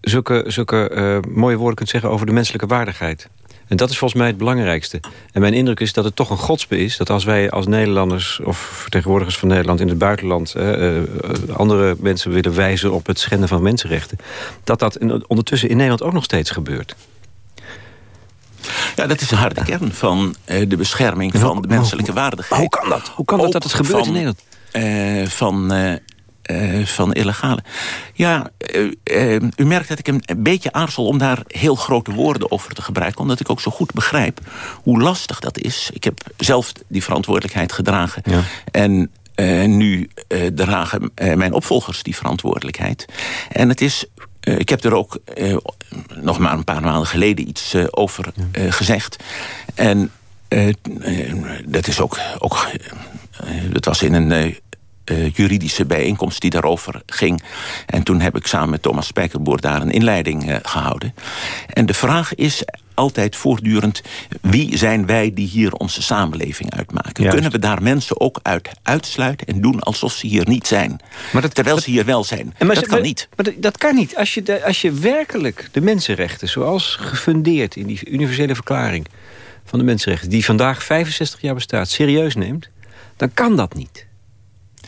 zulke, zulke uh, mooie woorden kunt zeggen over de menselijke waardigheid. En dat is volgens mij het belangrijkste. En mijn indruk is dat het toch een godsbe is... dat als wij als Nederlanders of vertegenwoordigers van Nederland in het buitenland... Uh, uh, andere mensen willen wijzen op het schenden van mensenrechten... dat dat ondertussen in Nederland ook nog steeds gebeurt. Ja, dat is de harde kern van uh, de bescherming van de menselijke waardigheid. Hoe kan dat? Hoe kan dat dat het gebeurt van, in Nederland? Uh, van uh, van illegale. Ja, u merkt dat ik een beetje aarzel om daar heel grote woorden over te gebruiken. Omdat ik ook zo goed begrijp hoe lastig dat is. Ik heb zelf die verantwoordelijkheid gedragen. Ja. En nu dragen mijn opvolgers die verantwoordelijkheid. En het is ik heb er ook nog maar een paar maanden geleden iets over gezegd. En dat is ook... ook dat was in een juridische bijeenkomst die daarover ging. En toen heb ik samen met Thomas Spijkerboer daar een inleiding gehouden. En de vraag is altijd voortdurend... wie zijn wij die hier onze samenleving uitmaken? Kunnen we daar mensen ook uit uitsluiten en doen alsof ze hier niet zijn? Maar dat, terwijl ze hier wel zijn. Maar dat kan niet. Maar dat kan niet. Als je, de, als je werkelijk de mensenrechten... zoals gefundeerd in die universele verklaring van de mensenrechten... die vandaag 65 jaar bestaat, serieus neemt... dan kan dat niet.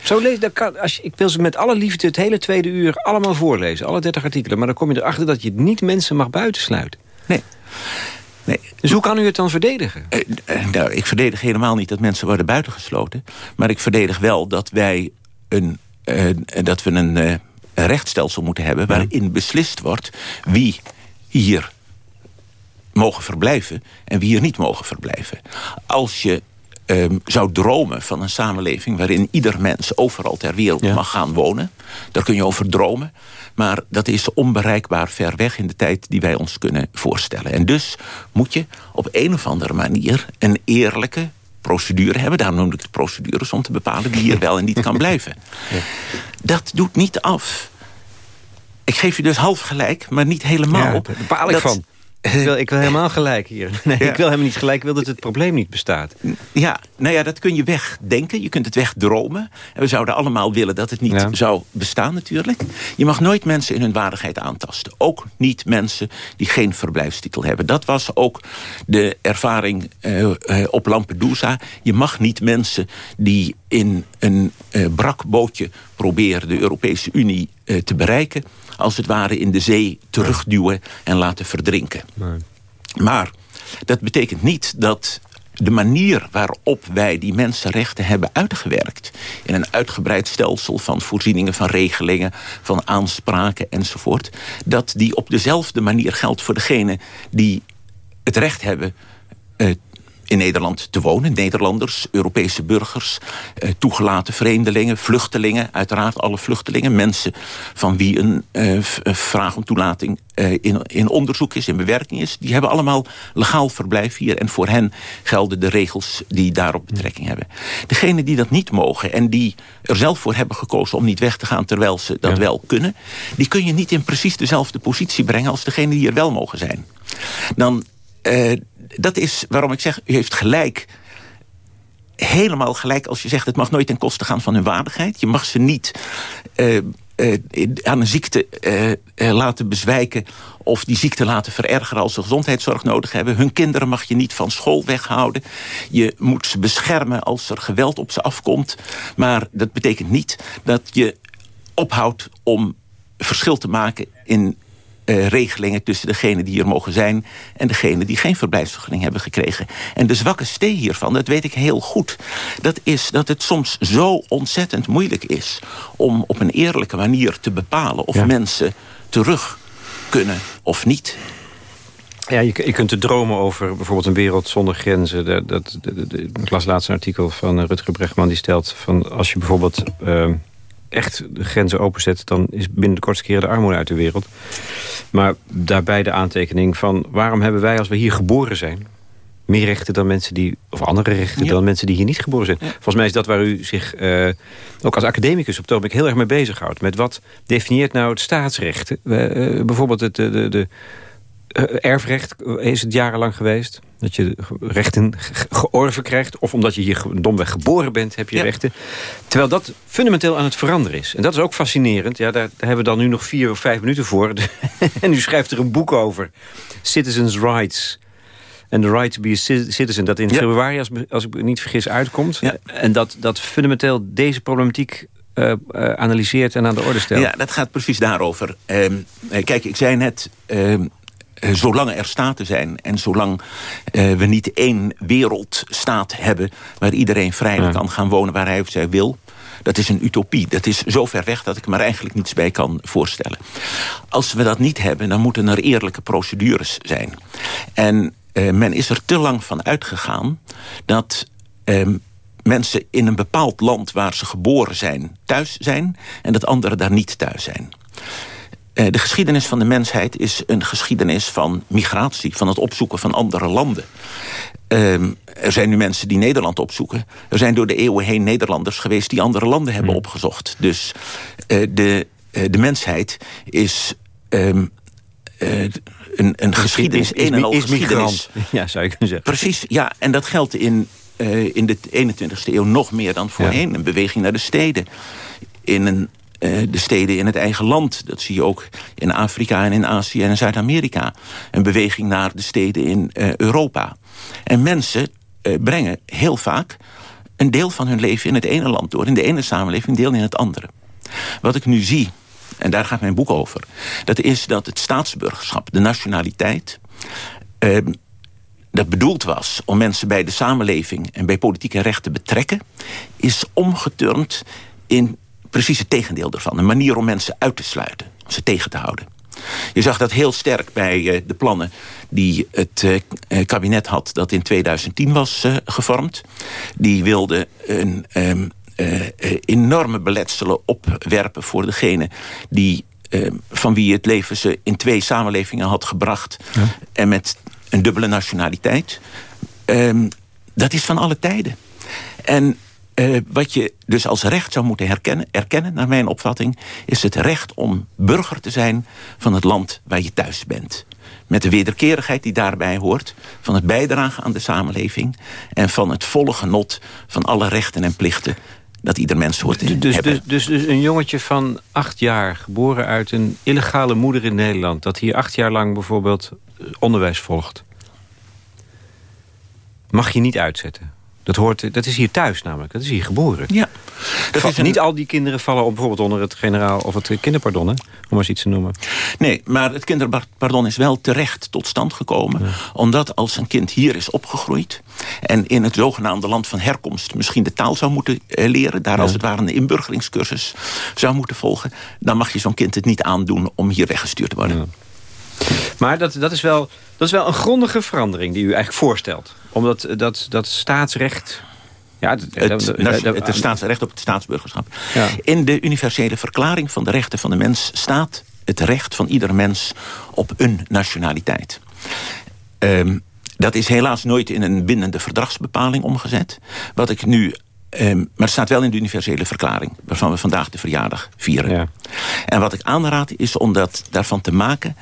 Zo lees, dat kan, als je, ik wil ze met alle liefde het hele tweede uur allemaal voorlezen. Alle 30 artikelen. Maar dan kom je erachter dat je niet mensen mag buitensluiten. Nee. Nee. Dus hoe kan u het dan verdedigen? Uh, uh, nou, ik verdedig helemaal niet dat mensen worden buitengesloten. Maar ik verdedig wel dat wij een, uh, dat we een, een rechtsstelsel moeten hebben... waarin beslist wordt wie hier mogen verblijven en wie hier niet mogen verblijven. Als je um, zou dromen van een samenleving... waarin ieder mens overal ter wereld mag gaan wonen. Daar kun je over dromen. Maar dat is onbereikbaar ver weg in de tijd die wij ons kunnen voorstellen. En dus moet je op een of andere manier een eerlijke procedure hebben. Daar noem ik het procedures om te bepalen wie hier wel en niet kan blijven. Ja. Dat doet niet af. Ik geef je dus half gelijk, maar niet helemaal. Ja, daar bepaal ik van. Ik wil, ik wil helemaal gelijk hier. Nee, ik wil helemaal niet gelijk. Ik wil dat het probleem niet bestaat. Ja, nou ja, dat kun je wegdenken. Je kunt het wegdromen. En we zouden allemaal willen dat het niet zou bestaan natuurlijk. Je mag nooit mensen in hun waardigheid aantasten. Ook niet mensen die geen verblijfstitel hebben. Dat was ook de ervaring uh, uh, op Lampedusa. Je mag niet mensen die in een uh, brak bootje proberen de Europese Unie te bereiken als het ware in de zee terugduwen en laten verdrinken. Nee. Maar dat betekent niet dat de manier waarop wij die mensenrechten hebben uitgewerkt... in een uitgebreid stelsel van voorzieningen van regelingen... van aanspraken enzovoort... dat die op dezelfde manier geldt voor degene die het recht hebben... Uh, in Nederland te wonen. Nederlanders, Europese burgers, eh, toegelaten vreemdelingen, vluchtelingen. Uiteraard alle vluchtelingen. Mensen van wie een eh, vraag om toelating eh, in, in onderzoek is, in bewerking is. Die hebben allemaal legaal verblijf hier. En voor hen gelden de regels die daarop betrekking hebben. Degenen die dat niet mogen en die er zelf voor hebben gekozen om niet weg te gaan terwijl ze dat wel kunnen. Die kun je niet in precies dezelfde positie brengen als degenen die er wel mogen zijn. Dan uh, dat is waarom ik zeg, u heeft gelijk helemaal gelijk als je zegt... het mag nooit ten koste gaan van hun waardigheid. Je mag ze niet uh, uh, aan een ziekte uh, laten bezwijken... of die ziekte laten verergeren als ze gezondheidszorg nodig hebben. Hun kinderen mag je niet van school weghouden. Je moet ze beschermen als er geweld op ze afkomt. Maar dat betekent niet dat je ophoudt om verschil te maken in uh, regelingen tussen degenen die hier mogen zijn... en degenen die geen verblijfsvergunning hebben gekregen. En de zwakke stee hiervan, dat weet ik heel goed... dat is dat het soms zo ontzettend moeilijk is... om op een eerlijke manier te bepalen of mensen terug kunnen of niet... Ja, je, je kunt er dromen over bijvoorbeeld een wereld zonder grenzen. Dat, dat, ik las laatst een artikel van Rutger Bregman die stelt... van als je bijvoorbeeld... Uh, echt de grenzen openzet... dan is binnen de kortste keren de armoede uit de wereld. Maar daarbij de aantekening van... waarom hebben wij als we hier geboren zijn... meer rechten dan mensen die... of andere rechten dan mensen die hier niet geboren zijn. Volgens mij is dat waar u zich uh, ook als academicus... op ogenblik heel erg mee bezighoudt. Met wat definieert nou het staatsrechten? Uh, bijvoorbeeld het, de, de, de erfrecht is het jarenlang geweest. Dat je rechten georven krijgt. Of omdat je hier domweg geboren bent, heb je rechten. Terwijl dat fundamenteel aan het veranderen is. En dat is ook fascinerend. Ja, daar, hebben we dan nu nog vier of vijf minuten voor. en u schrijft er een boek over. Citizens' Rights. En the right to be a citizen. Dat in februari, als, als ik me niet vergis, uitkomt. En dat, dat fundamenteel deze problematiek uh, analyseert en aan de orde stelt. Ja, dat gaat precies daarover. Uh, kijk, ik zei net... Uh, zolang er staten zijn en zolang uh, we niet één wereldstaat hebben... waar iedereen ja. kan gaan wonen waar hij of zij wil... dat is een utopie. Dat is zo ver weg dat ik me er eigenlijk niets bij kan voorstellen. Als we dat niet hebben, dan moeten er eerlijke procedures zijn. En uh, men is er te lang van uitgegaan dat ehm, mensen in een bepaald land waar ze geboren zijn thuis zijn... en dat anderen daar niet thuis zijn. Uh, de geschiedenis van de mensheid is een geschiedenis van migratie... van het opzoeken van andere landen. Uh, er zijn nu mensen die Nederland opzoeken. Er zijn door de eeuwen heen Nederlanders geweest... die andere landen hebben Hmm. opgezocht. Dus uh, de, de mensheid is... Um, een, een geschiedenis, is, is, een en al is geschiedenis. Ja, zou je kunnen zeggen. Precies, ja. En dat geldt in, in de 21ste eeuw nog meer dan voorheen. Ja. Een beweging naar de steden. In een, de steden in het eigen land. Dat zie je ook in Afrika en in Azië en in Zuid-Amerika. Een beweging naar de steden in uh, Europa. En mensen brengen heel vaak een deel van hun leven in het ene land door. In de ene samenleving, een deel in het andere. Wat ik nu zie en daar gaat mijn boek over... dat is dat het staatsburgerschap, de nationaliteit... Uh, dat bedoeld was om mensen bij de samenleving... en bij politieke recht te betrekken... is omgeturnd in precies het tegendeel ervan. Een manier om mensen uit te sluiten, om ze tegen te houden. Je zag dat heel sterk bij uh, de plannen die het uh, kabinet had... dat in 2010 was uh, gevormd. Die wilde een... Um, uh, enorme beletselen opwerpen voor degene die, uh, van wie het leven ze in twee samenlevingen had gebracht. Ja. En met een dubbele nationaliteit. Um, dat is van alle tijden. En uh, wat je dus als recht zou moeten herkennen, erkennen, naar mijn opvatting, is het recht om burger te zijn van het land waar je thuis bent. Met de wederkerigheid die daarbij hoort, van het bijdragen aan de samenleving en van het volle genot van alle rechten en plichten dat ieder mens hoort te dus, hebben. Dus, dus, dus een jongetje van acht jaar, geboren uit een illegale moeder in Nederland... dat hier acht jaar lang bijvoorbeeld onderwijs volgt... mag je niet uitzetten. Dat, hoort, dat is hier thuis namelijk, dat is hier geboren. Ja. Dat een... Niet al die kinderen vallen op, bijvoorbeeld onder het generaal... of het kinderpardon, hè? om maar eens iets te noemen. Nee, maar het kinderpardon is wel terecht tot stand gekomen. Ja. Omdat als een kind hier is opgegroeid... en in het zogenaamde land van herkomst misschien de taal zou moeten leren... daar ja. als het ware een inburgeringscursus zou moeten volgen... dan mag je zo'n kind het niet aandoen om hier weggestuurd te worden. Ja. Maar dat, dat, is wel, dat is wel een grondige verandering die u eigenlijk voorstelt. Omdat dat, dat staatsrecht... Ja, het, het, het, het staatsrecht op het staatsburgerschap. Ja. In de universele verklaring van de rechten van de mens... staat het recht van ieder mens op een nationaliteit. Um, dat is helaas nooit in een bindende verdragsbepaling omgezet. Wat ik nu Um, maar het staat wel in de universele verklaring... waarvan we vandaag de verjaardag vieren. Ja. En wat ik aanraad is om dat daarvan te maken...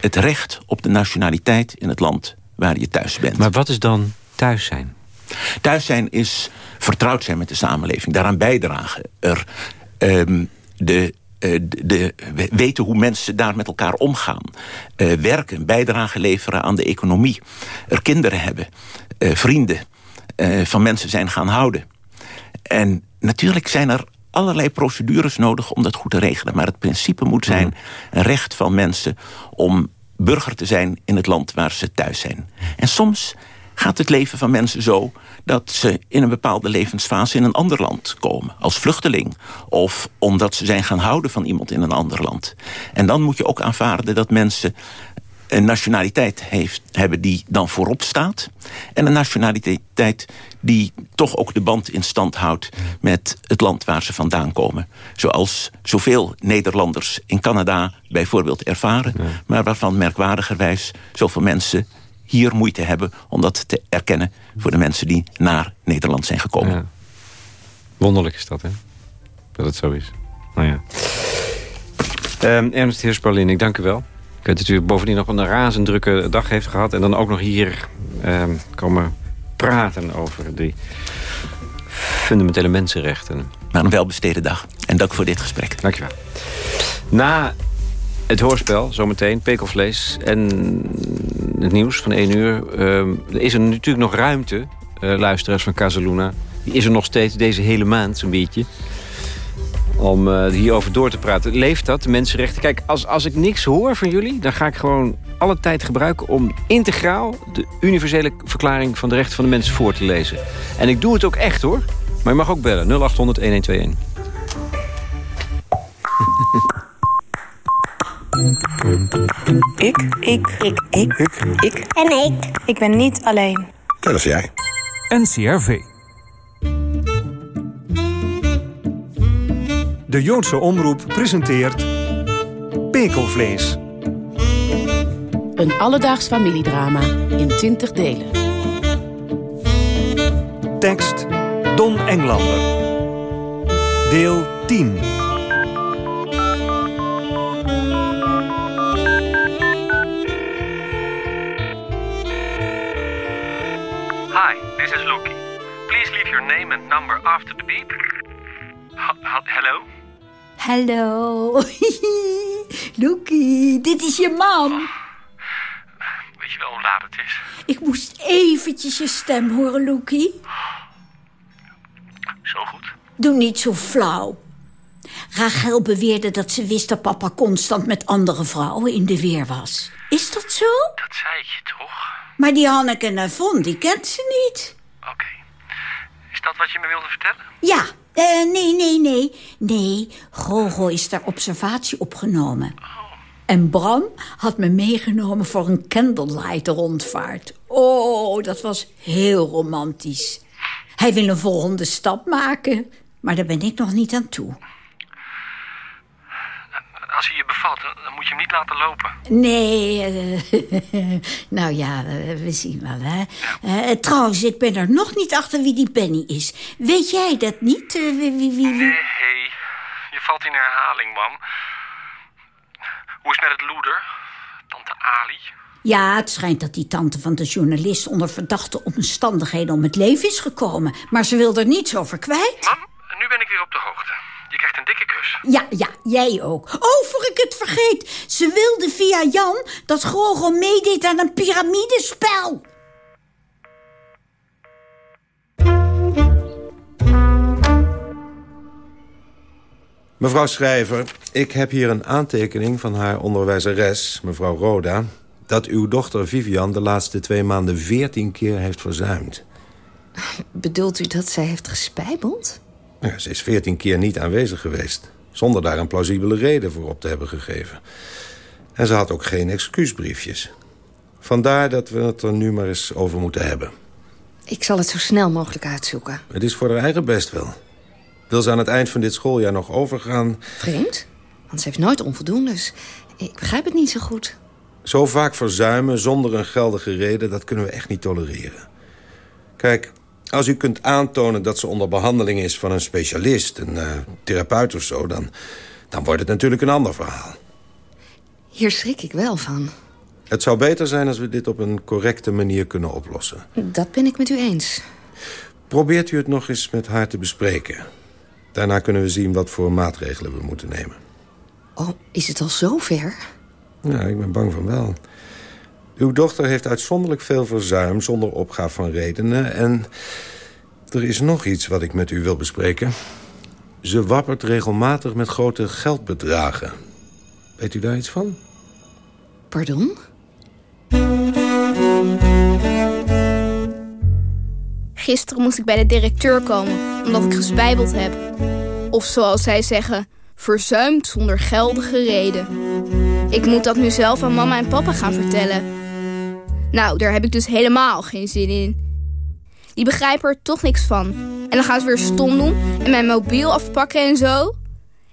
het recht op de nationaliteit in het land waar je thuis bent. Maar wat is dan thuis zijn? Thuis zijn is vertrouwd zijn met de samenleving. Daaraan bijdragen. Er, um, de, uh, de, de, weten hoe mensen daar met elkaar omgaan. Uh, werken, bijdrage leveren aan de economie. Er kinderen hebben. Uh, vrienden van mensen zijn gaan houden. En natuurlijk zijn er allerlei procedures nodig om dat goed te regelen. Maar het principe moet zijn een recht van mensen om burger te zijn in het land waar ze thuis zijn. En soms gaat het leven van mensen zo dat ze in een bepaalde levensfase in een ander land komen. Als vluchteling. Of omdat ze zijn gaan houden van iemand in een ander land. En dan moet je ook aanvaarden dat mensen een nationaliteit heeft, hebben die dan voorop staat. En een nationaliteit die toch ook de band in stand houdt... met het land waar ze vandaan komen. Zoals zoveel Nederlanders in Canada bijvoorbeeld ervaren... Ja. maar waarvan merkwaardigerwijs zoveel mensen hier moeite hebben... om dat te erkennen voor de mensen die naar Nederland zijn gekomen. Ja. Wonderlijk is dat, hè? Dat het zo is. Nou ja. Um, Ernst Heersparlin, ik dank u wel. Ik weet dat u bovendien nog een razend drukke dag heeft gehad... en dan ook nog hier eh, komen praten over die fundamentele mensenrechten. Maar een welbesteden dag. En dank voor dit gesprek. Dank je wel. Na het hoorspel, zometeen, pekelvlees en het nieuws van 1 uur... Uh, is er natuurlijk nog ruimte, uh, luisteraars van Casaluna. Die is er nog steeds deze hele maand, zo'n beetje om uh, hierover door te praten. Leeft dat, de mensenrechten? Kijk, als, als ik niks hoor van jullie... dan ga ik gewoon alle tijd gebruiken om integraal... de universele verklaring van de rechten van de mensen voor te lezen. En ik doe het ook echt, hoor. Maar je mag ook bellen, 0800-1121. Ik. Ik. Ik. Ik. Ik. Ik. En ik. Ik ben niet alleen. Dat is jij. NCRV. De Joodse Omroep presenteert Pekelvlees. Een alledaags familiedrama in 20 delen. Tekst Don Englander. Deel 10. Number after the beep. Ha ha hello? Hallo. Loekie, dit is je mam. Oh. Weet je wel hoe laat het is? Ik moest eventjes je stem horen, Loekie. Zo goed. Doe niet zo flauw. Rachel beweerde dat ze wist dat papa constant met andere vrouwen in de weer was. Is dat zo? Dat zei ik je toch? Maar die Hanneke Navon, die kent ze niet. Is dat wat je me wilde vertellen? Ja, uh, nee, nee, nee. Nee, Gogo is ter observatie opgenomen. Oh. En Bram had me meegenomen voor een candlelight rondvaart. Oh, dat was heel romantisch. Hij wil een volgende stap maken, maar daar ben ik nog niet aan toe. Als hij je dan moet je hem niet laten lopen. Nee, uh, nou ja, we zien wel, hè. Uh, trouwens, ik ben er nog niet achter wie die Penny is. Weet jij dat niet? Uh, wie, wie, wie... Nee, je valt in herhaling, mam. Hoe is het met het loeder, tante Ali? Ja, het schijnt dat die tante van de journalist... onder verdachte omstandigheden om het leven is gekomen. Maar ze wil er niets over kwijt. Mam, nu ben ik weer op de hoogte. Je krijgt een dikke kus. Ja, ja, jij ook. Oh, voor ik het vergeet. Ze wilde via Jan dat Grogo meedeed aan een piramidespel. Mevrouw Schrijver, ik heb hier een aantekening van haar onderwijzeres, mevrouw Roda... dat uw dochter Vivian de laatste twee maanden veertien keer heeft verzuimd. Bedoelt u dat zij heeft gespijbeld? Ja, ze is veertien keer niet aanwezig geweest... zonder daar een plausibele reden voor op te hebben gegeven. En ze had ook geen excuusbriefjes. Vandaar dat we het er nu maar eens over moeten hebben. Ik zal het zo snel mogelijk uitzoeken. Het is voor haar eigen best wel. Wil ze aan het eind van dit schooljaar nog overgaan... Vreemd, want ze heeft nooit onvoldoendes. Ik begrijp het niet zo goed. Zo vaak verzuimen zonder een geldige reden... dat kunnen we echt niet tolereren. Kijk, als u kunt aantonen dat ze onder behandeling is van een specialist... een uh, therapeut of zo, dan, dan wordt het natuurlijk een ander verhaal. Hier schrik ik wel van. Het zou beter zijn als we dit op een correcte manier kunnen oplossen. Dat ben ik met u eens. Probeert u het nog eens met haar te bespreken. Daarna kunnen we zien wat voor maatregelen we moeten nemen. Oh, is het al zover? Ja, ik ben bang van wel. Uw dochter heeft uitzonderlijk veel verzuim zonder opgave van redenen. En er is nog iets wat ik met u wil bespreken. Ze wappert regelmatig met grote geldbedragen. Weet u daar iets van? Pardon? Gisteren moest ik bij de directeur komen, omdat ik gespijbeld heb. Of zoals zij zeggen, verzuimd zonder geldige reden. Ik moet dat nu zelf aan mama en papa gaan vertellen. Nou, daar heb ik dus helemaal geen zin in. Die begrijpen er toch niks van. En dan gaan ze weer stom doen en mijn mobiel afpakken en zo.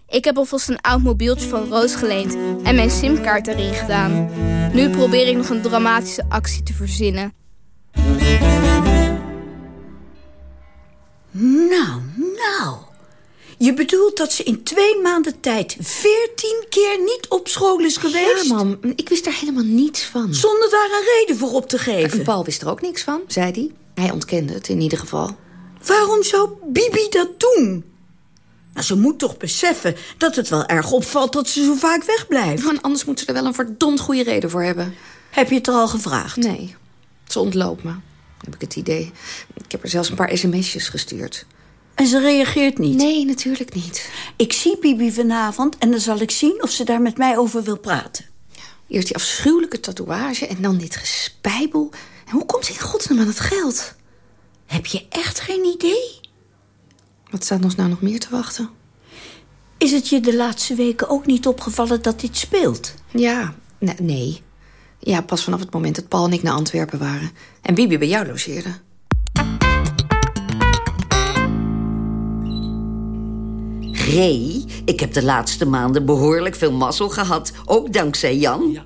Ik heb alvast een oud mobieltje van Roos geleend en mijn simkaart erin gedaan. Nu probeer ik nog een dramatische actie te verzinnen. Nou, nou. Je bedoelt dat ze in twee maanden tijd veertien keer niet op school is geweest? Ja, mam. Ik wist daar helemaal niets van. Zonder daar een reden voor op te geven? En Paul wist er ook niks van, zei hij. Hij ontkende het in ieder geval. Waarom zou Bibi dat doen? Nou, ze moet toch beseffen dat het wel erg opvalt dat ze zo vaak wegblijft. Want anders moet ze er wel een verdomd goede reden voor hebben. Heb je het er al gevraagd? Nee, ze ontloopt me, heb ik het idee. Ik heb er zelfs een paar sms'jes gestuurd. En ze reageert niet? Nee, natuurlijk niet. Ik zie Bibi vanavond en dan zal ik zien of ze daar met mij over wil praten. Eerst die afschuwelijke tatoeage en dan dit gespijbel. En hoe komt ze in godsnaam aan het geld? Heb je echt geen idee? Wat staat ons nou nog meer te wachten? Is het je de laatste weken ook niet opgevallen dat dit speelt? Ja, nee. nee. Ja, pas vanaf het moment dat Paul en ik naar Antwerpen waren. En Bibi bij jou logeerde. Ray, ik heb de laatste maanden behoorlijk veel mazzel gehad. Ook dankzij Jan.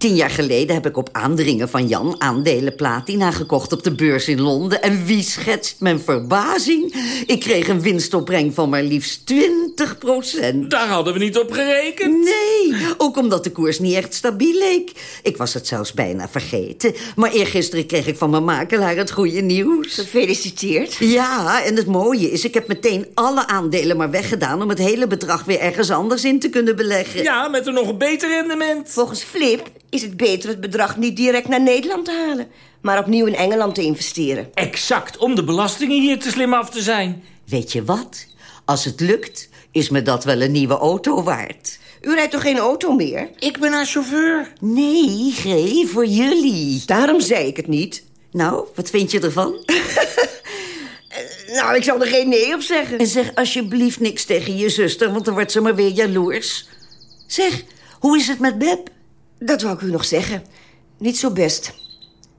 Tien jaar geleden heb ik op aandringen van Jan aandelen platina gekocht op de beurs in Londen. En wie schetst mijn verbazing? Ik kreeg een winstopbreng van maar liefst 20 procent. Daar hadden we niet op gerekend. Nee, ook omdat de koers niet echt stabiel leek. Ik was het zelfs bijna vergeten. Maar eergisteren kreeg ik van mijn makelaar het goede nieuws. Gefeliciteerd. Ja, en het mooie is, ik heb meteen alle aandelen maar weggedaan... om het hele bedrag weer ergens anders in te kunnen beleggen. Ja, met een nog een beter rendement. Volgens Flip is het beter het bedrag niet direct naar Nederland te halen... maar opnieuw in Engeland te investeren. Exact, om de belastingen hier te slim af te zijn. Weet je wat? Als het lukt, is me dat wel een nieuwe auto waard. U rijdt toch geen auto meer? Ik ben haar chauffeur. Nee, G, voor jullie. Daarom zei ik het niet. Nou, wat vind je ervan? nou, ik zal er geen nee op zeggen. En zeg alsjeblieft niks tegen je zuster, want dan wordt ze maar weer jaloers. Zeg, hoe is het met Beb? Dat wou ik u nog zeggen. Niet zo best.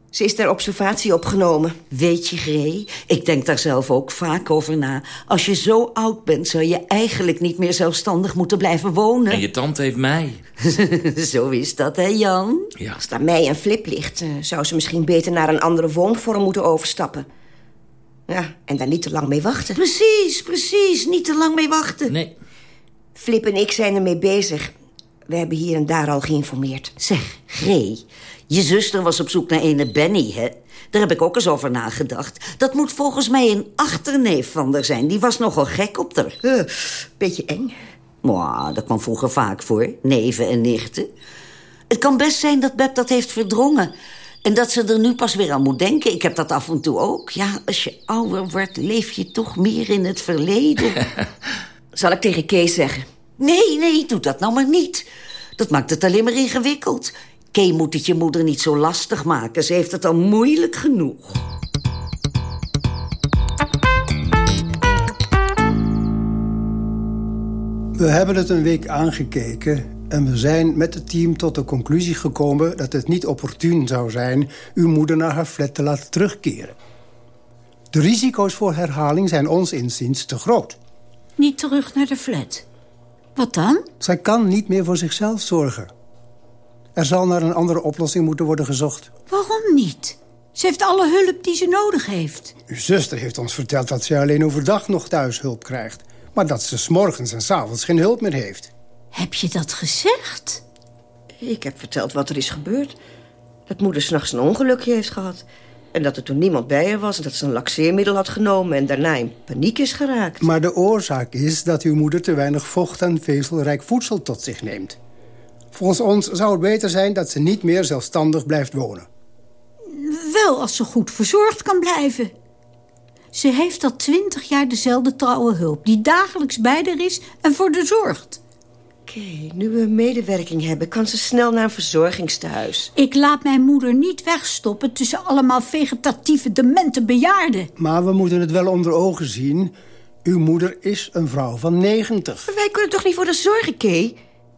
Ze is ter observatie opgenomen. Weet je, Gree, ik denk daar zelf ook vaak over na. Als je zo oud bent, zou je eigenlijk niet meer zelfstandig moeten blijven wonen. En je tante heeft mij. zo is dat, hè, Jan? Ja. Als daar mij een flip ligt, uh, zou ze misschien beter naar een andere woonvorm moeten overstappen. Ja, en daar niet te lang mee wachten. Precies, precies. Niet te lang mee wachten. Nee. Flip en ik zijn ermee bezig. We hebben hier en daar al geïnformeerd. Zeg, Gree, je zuster was op zoek naar ene Benny, hè? Daar heb ik ook eens over nagedacht. Dat moet volgens mij een achterneef van haar zijn. Die was nogal gek op haar. Uh, beetje eng. Mwah, dat kwam vroeger vaak voor, neven en nichten. Het kan best zijn dat Beb dat heeft verdrongen. En dat ze er nu pas weer aan moet denken. Ik heb dat af en toe ook. Ja, als je ouder wordt, leef je toch meer in het verleden. Zal ik tegen Kees zeggen? Nee, nee, doe dat nou maar niet. Dat maakt het alleen maar ingewikkeld. Kay moet het je moeder niet zo lastig maken. Ze heeft het al moeilijk genoeg. We hebben het een week aangekeken en we zijn met het team tot de conclusie gekomen... dat het niet opportun zou zijn uw moeder naar haar flat te laten terugkeren. De risico's voor herhaling zijn ons inziens te groot. Niet terug naar de flat. Wat dan? Zij kan niet meer voor zichzelf zorgen. Er zal naar een andere oplossing moeten worden gezocht. Waarom niet? Ze heeft alle hulp die ze nodig heeft. Uw zuster heeft ons verteld dat zij alleen overdag nog thuis hulp krijgt. Maar dat ze s morgens en s avonds geen hulp meer heeft. Heb je dat gezegd? Ik heb verteld wat er is gebeurd. Dat moeder s'nachts een ongelukje heeft gehad. En dat er toen niemand bij haar was en dat ze een laxeermiddel had genomen... en daarna in paniek is geraakt. Maar de oorzaak is dat uw moeder te weinig vocht en vezelrijk voedsel tot zich neemt. Volgens ons zou het beter zijn dat ze niet meer zelfstandig blijft wonen. Wel als ze goed verzorgd kan blijven. Ze heeft al twintig jaar dezelfde trouwe hulp... die dagelijks bij haar is en voor de zorgt. Oké, nu we medewerking hebben... kan ze snel naar een verzorgingstehuis. Ik laat mijn moeder niet wegstoppen... tussen allemaal vegetatieve, demente bejaarden. Maar we moeten het wel onder ogen zien. Uw moeder is een vrouw van 90. Maar wij kunnen toch niet voor haar zorgen, Kay?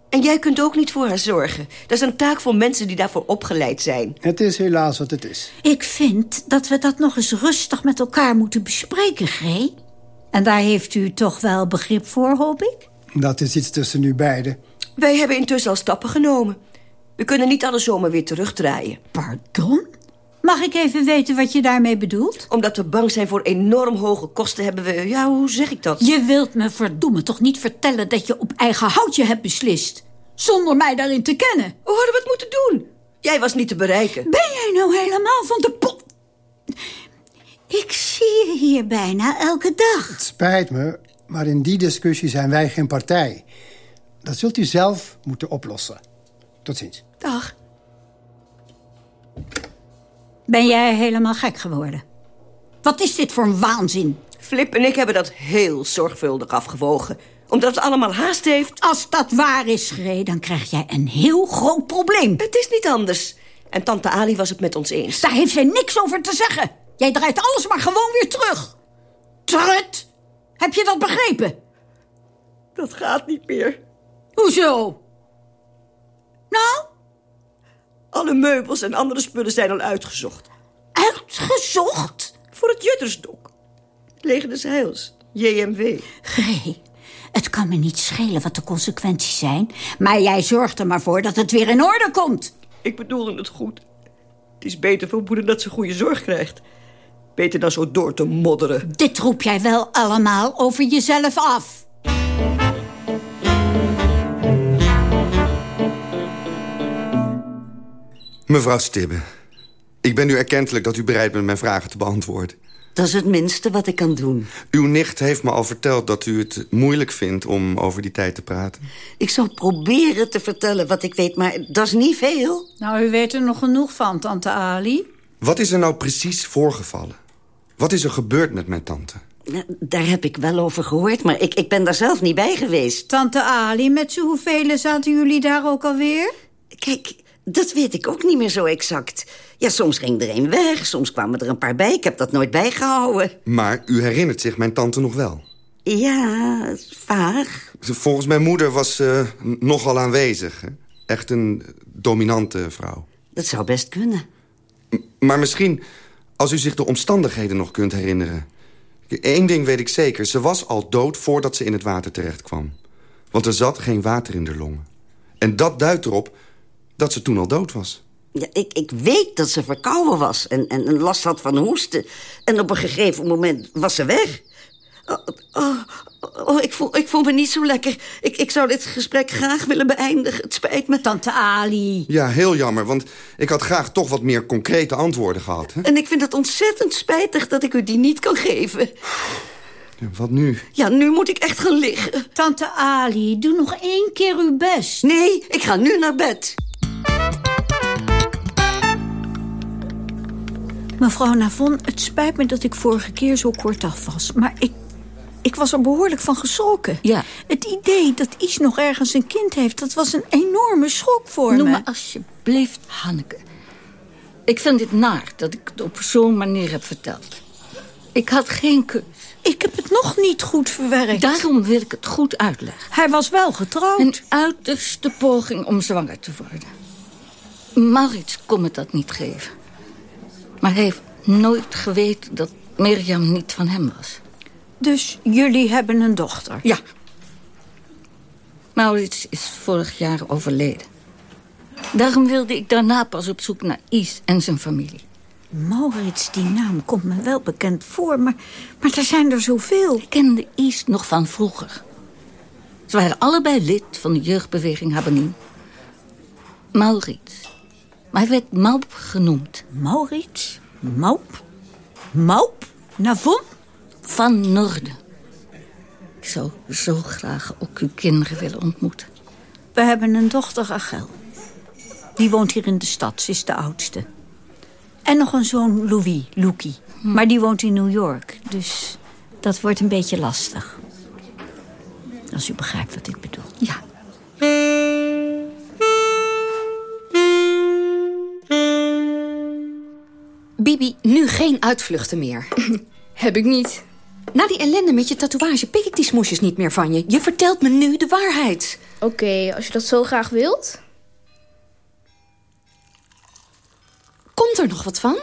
En jij kunt ook niet voor haar zorgen. Dat is een taak voor mensen die daarvoor opgeleid zijn. Het is helaas wat het is. Ik vind dat we dat nog eens rustig met elkaar moeten bespreken, G. En daar heeft u toch wel begrip voor, hoop ik? Dat is iets tussen u beiden. Wij hebben intussen al stappen genomen. We kunnen niet alles zomaar weer terugdraaien. Pardon? Mag ik even weten wat je daarmee bedoelt? Omdat we bang zijn voor enorm hoge kosten hebben we... Ja, hoe zeg ik dat? Je wilt me verdomme toch niet vertellen dat je op eigen houtje hebt beslist? Zonder mij daarin te kennen. Hoe hadden we het moeten doen? Jij was niet te bereiken. Ben jij nou helemaal van de pot? Ik zie je hier bijna elke dag. Het spijt me, maar in die discussie zijn wij geen partij. Dat zult u zelf moeten oplossen. Tot ziens. Dag. Ben jij helemaal gek geworden? Wat is dit voor een waanzin? Flip en ik hebben dat heel zorgvuldig afgewogen. Omdat het allemaal haast heeft. Als dat waar is, Gree, dan krijg jij een heel groot probleem. Het is niet anders. En tante Ali was het met ons eens. Daar heeft zij niks over te zeggen. Jij draait alles maar gewoon weer terug. Trut! Heb je dat begrepen? Dat gaat niet meer. Hoezo? Nou? Alle meubels en andere spullen zijn al uitgezocht. Uitgezocht? Voor het Juttersdok. Leger des Heils. JMW. Gree, het kan me niet schelen wat de consequenties zijn... maar jij zorgt er maar voor dat het weer in orde komt. Ik bedoelde het goed. Het is beter voor moeder dat ze goede zorg krijgt. Beter dan zo door te modderen. Dit roep jij wel allemaal over jezelf af. Mevrouw Stibbe, ik ben u erkentelijk dat u bereid bent mijn vragen te beantwoorden. Dat is het minste wat ik kan doen. Uw nicht heeft me al verteld dat u het moeilijk vindt om over die tijd te praten. Ik zal proberen te vertellen wat ik weet, maar dat is niet veel. Nou, u weet er nog genoeg van, tante Ali. Wat is er nou precies voorgevallen? Wat is er gebeurd met mijn tante? Daar heb ik wel over gehoord, maar ik, ik ben daar zelf niet bij geweest. Tante Ali, met z'n hoeveel zaten jullie daar ook alweer? Kijk, dat weet ik ook niet meer zo exact. Ja, soms ging er een weg, soms kwamen er een paar bij. Ik heb dat nooit bijgehouden. Maar u herinnert zich mijn tante nog wel? Ja, vaag. Volgens mijn moeder was ze nogal aanwezig. Hè? Echt een dominante vrouw. Dat zou best kunnen. Maar misschien, als u zich de omstandigheden nog kunt herinneren. Eén ding weet ik zeker. Ze was al dood voordat ze in het water terecht kwam. Want er zat geen water in de longen. En dat duidt erop dat ze toen al dood was. Ja, ik, ik weet dat ze verkouden was en, en een last had van hoesten. En op een gegeven moment was ze weg. Oh, oh, oh, ik, voel, ik voel me niet zo lekker. Ik, ik zou dit gesprek graag willen beëindigen. Het spijt me. Tante Ali. Ja, heel jammer, want ik had graag toch wat meer concrete antwoorden gehad. Hè? En ik vind het ontzettend spijtig dat ik u die niet kan geven. Wat nu? Ja, nu moet ik echt gaan liggen. Tante Ali, doe nog één keer uw best. Nee, ik ga nu naar bed. Mevrouw Navon, het spijt me dat ik vorige keer zo kortaf was. Maar ik, ik was er behoorlijk van geschrokken. Ja. Het idee dat Is nog ergens een kind heeft... dat was een enorme schok voor Noem me. me alsjeblieft Hanneke. Ik vind dit naar dat ik het op zo'n manier heb verteld. Ik had geen keus. Ik heb het nog niet goed verwerkt. Daarom wil ik het goed uitleggen. Hij was wel getrouwd. Een uiterste poging om zwanger te worden. Maurits kon me dat niet geven. Maar hij heeft nooit geweten dat Mirjam niet van hem was. Dus jullie hebben een dochter? Ja. Maurits is vorig jaar overleden. Daarom wilde ik daarna pas op zoek naar Is en zijn familie. Maurits, die naam komt me wel bekend voor, maar, maar er zijn er zoveel. Ik kende Is nog van vroeger. Ze waren allebei lid van de jeugdbeweging Habenin. Maurits. Maar hij werd Maup genoemd. Maurits? Maup? Maup? Navon? Van Noorden. Ik zou zo graag ook uw kinderen willen ontmoeten. We hebben een dochter, Rachel. Die woont hier in de stad, ze is de oudste. En nog een zoon, Louis, Loekie. Maar die woont in New York, dus dat wordt een beetje lastig. Als u begrijpt wat ik bedoel. Ja. Bibi, nu geen uitvluchten meer. Heb ik niet. Na die ellende met je tatoeage pik ik die smoesjes niet meer van je. Je vertelt me nu de waarheid. Oké, als je dat zo graag wilt. Komt er nog wat van?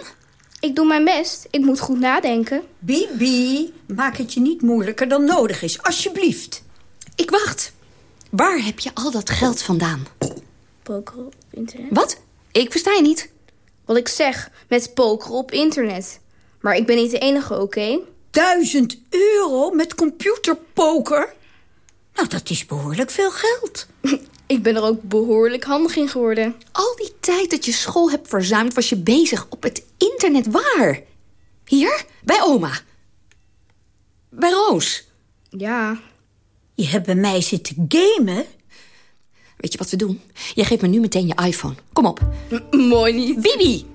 Ik doe mijn best. Ik moet goed nadenken. Bibi, maak het je niet moeilijker dan nodig is, alsjeblieft. Ik wacht. Waar heb je al dat geld vandaan? Poker op internet. Wat? Ik versta je niet. Wat ik zeg, met poker op internet. Maar ik ben niet de enige, oké? Duizend euro met computerpoker? Nou, dat is behoorlijk veel geld. ik ben er ook behoorlijk handig in geworden. Al die tijd dat je school hebt verzuimd... was je bezig op het internet. Waar? Hier? Bij oma. Bij Roos. Ja. Je hebt bij mij zitten gamen? Weet je wat we doen? Je geeft me nu meteen je iPhone. Kom op. M mooi niet. Bibi!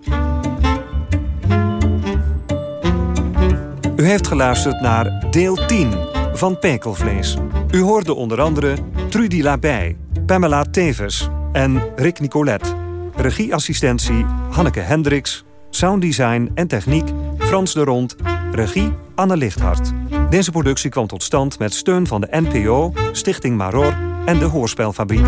U heeft geluisterd naar deel 10 van Pekelvlees. U hoorde onder andere Trudy Labij, Pamela Tevers en Rick Nicolet. Regieassistentie Hanneke Hendricks. Sounddesign en techniek Frans de Rond. Regie Anne Lichthart. Deze productie kwam tot stand met steun van de NPO, Stichting Maror en de Hoorspelfabriek.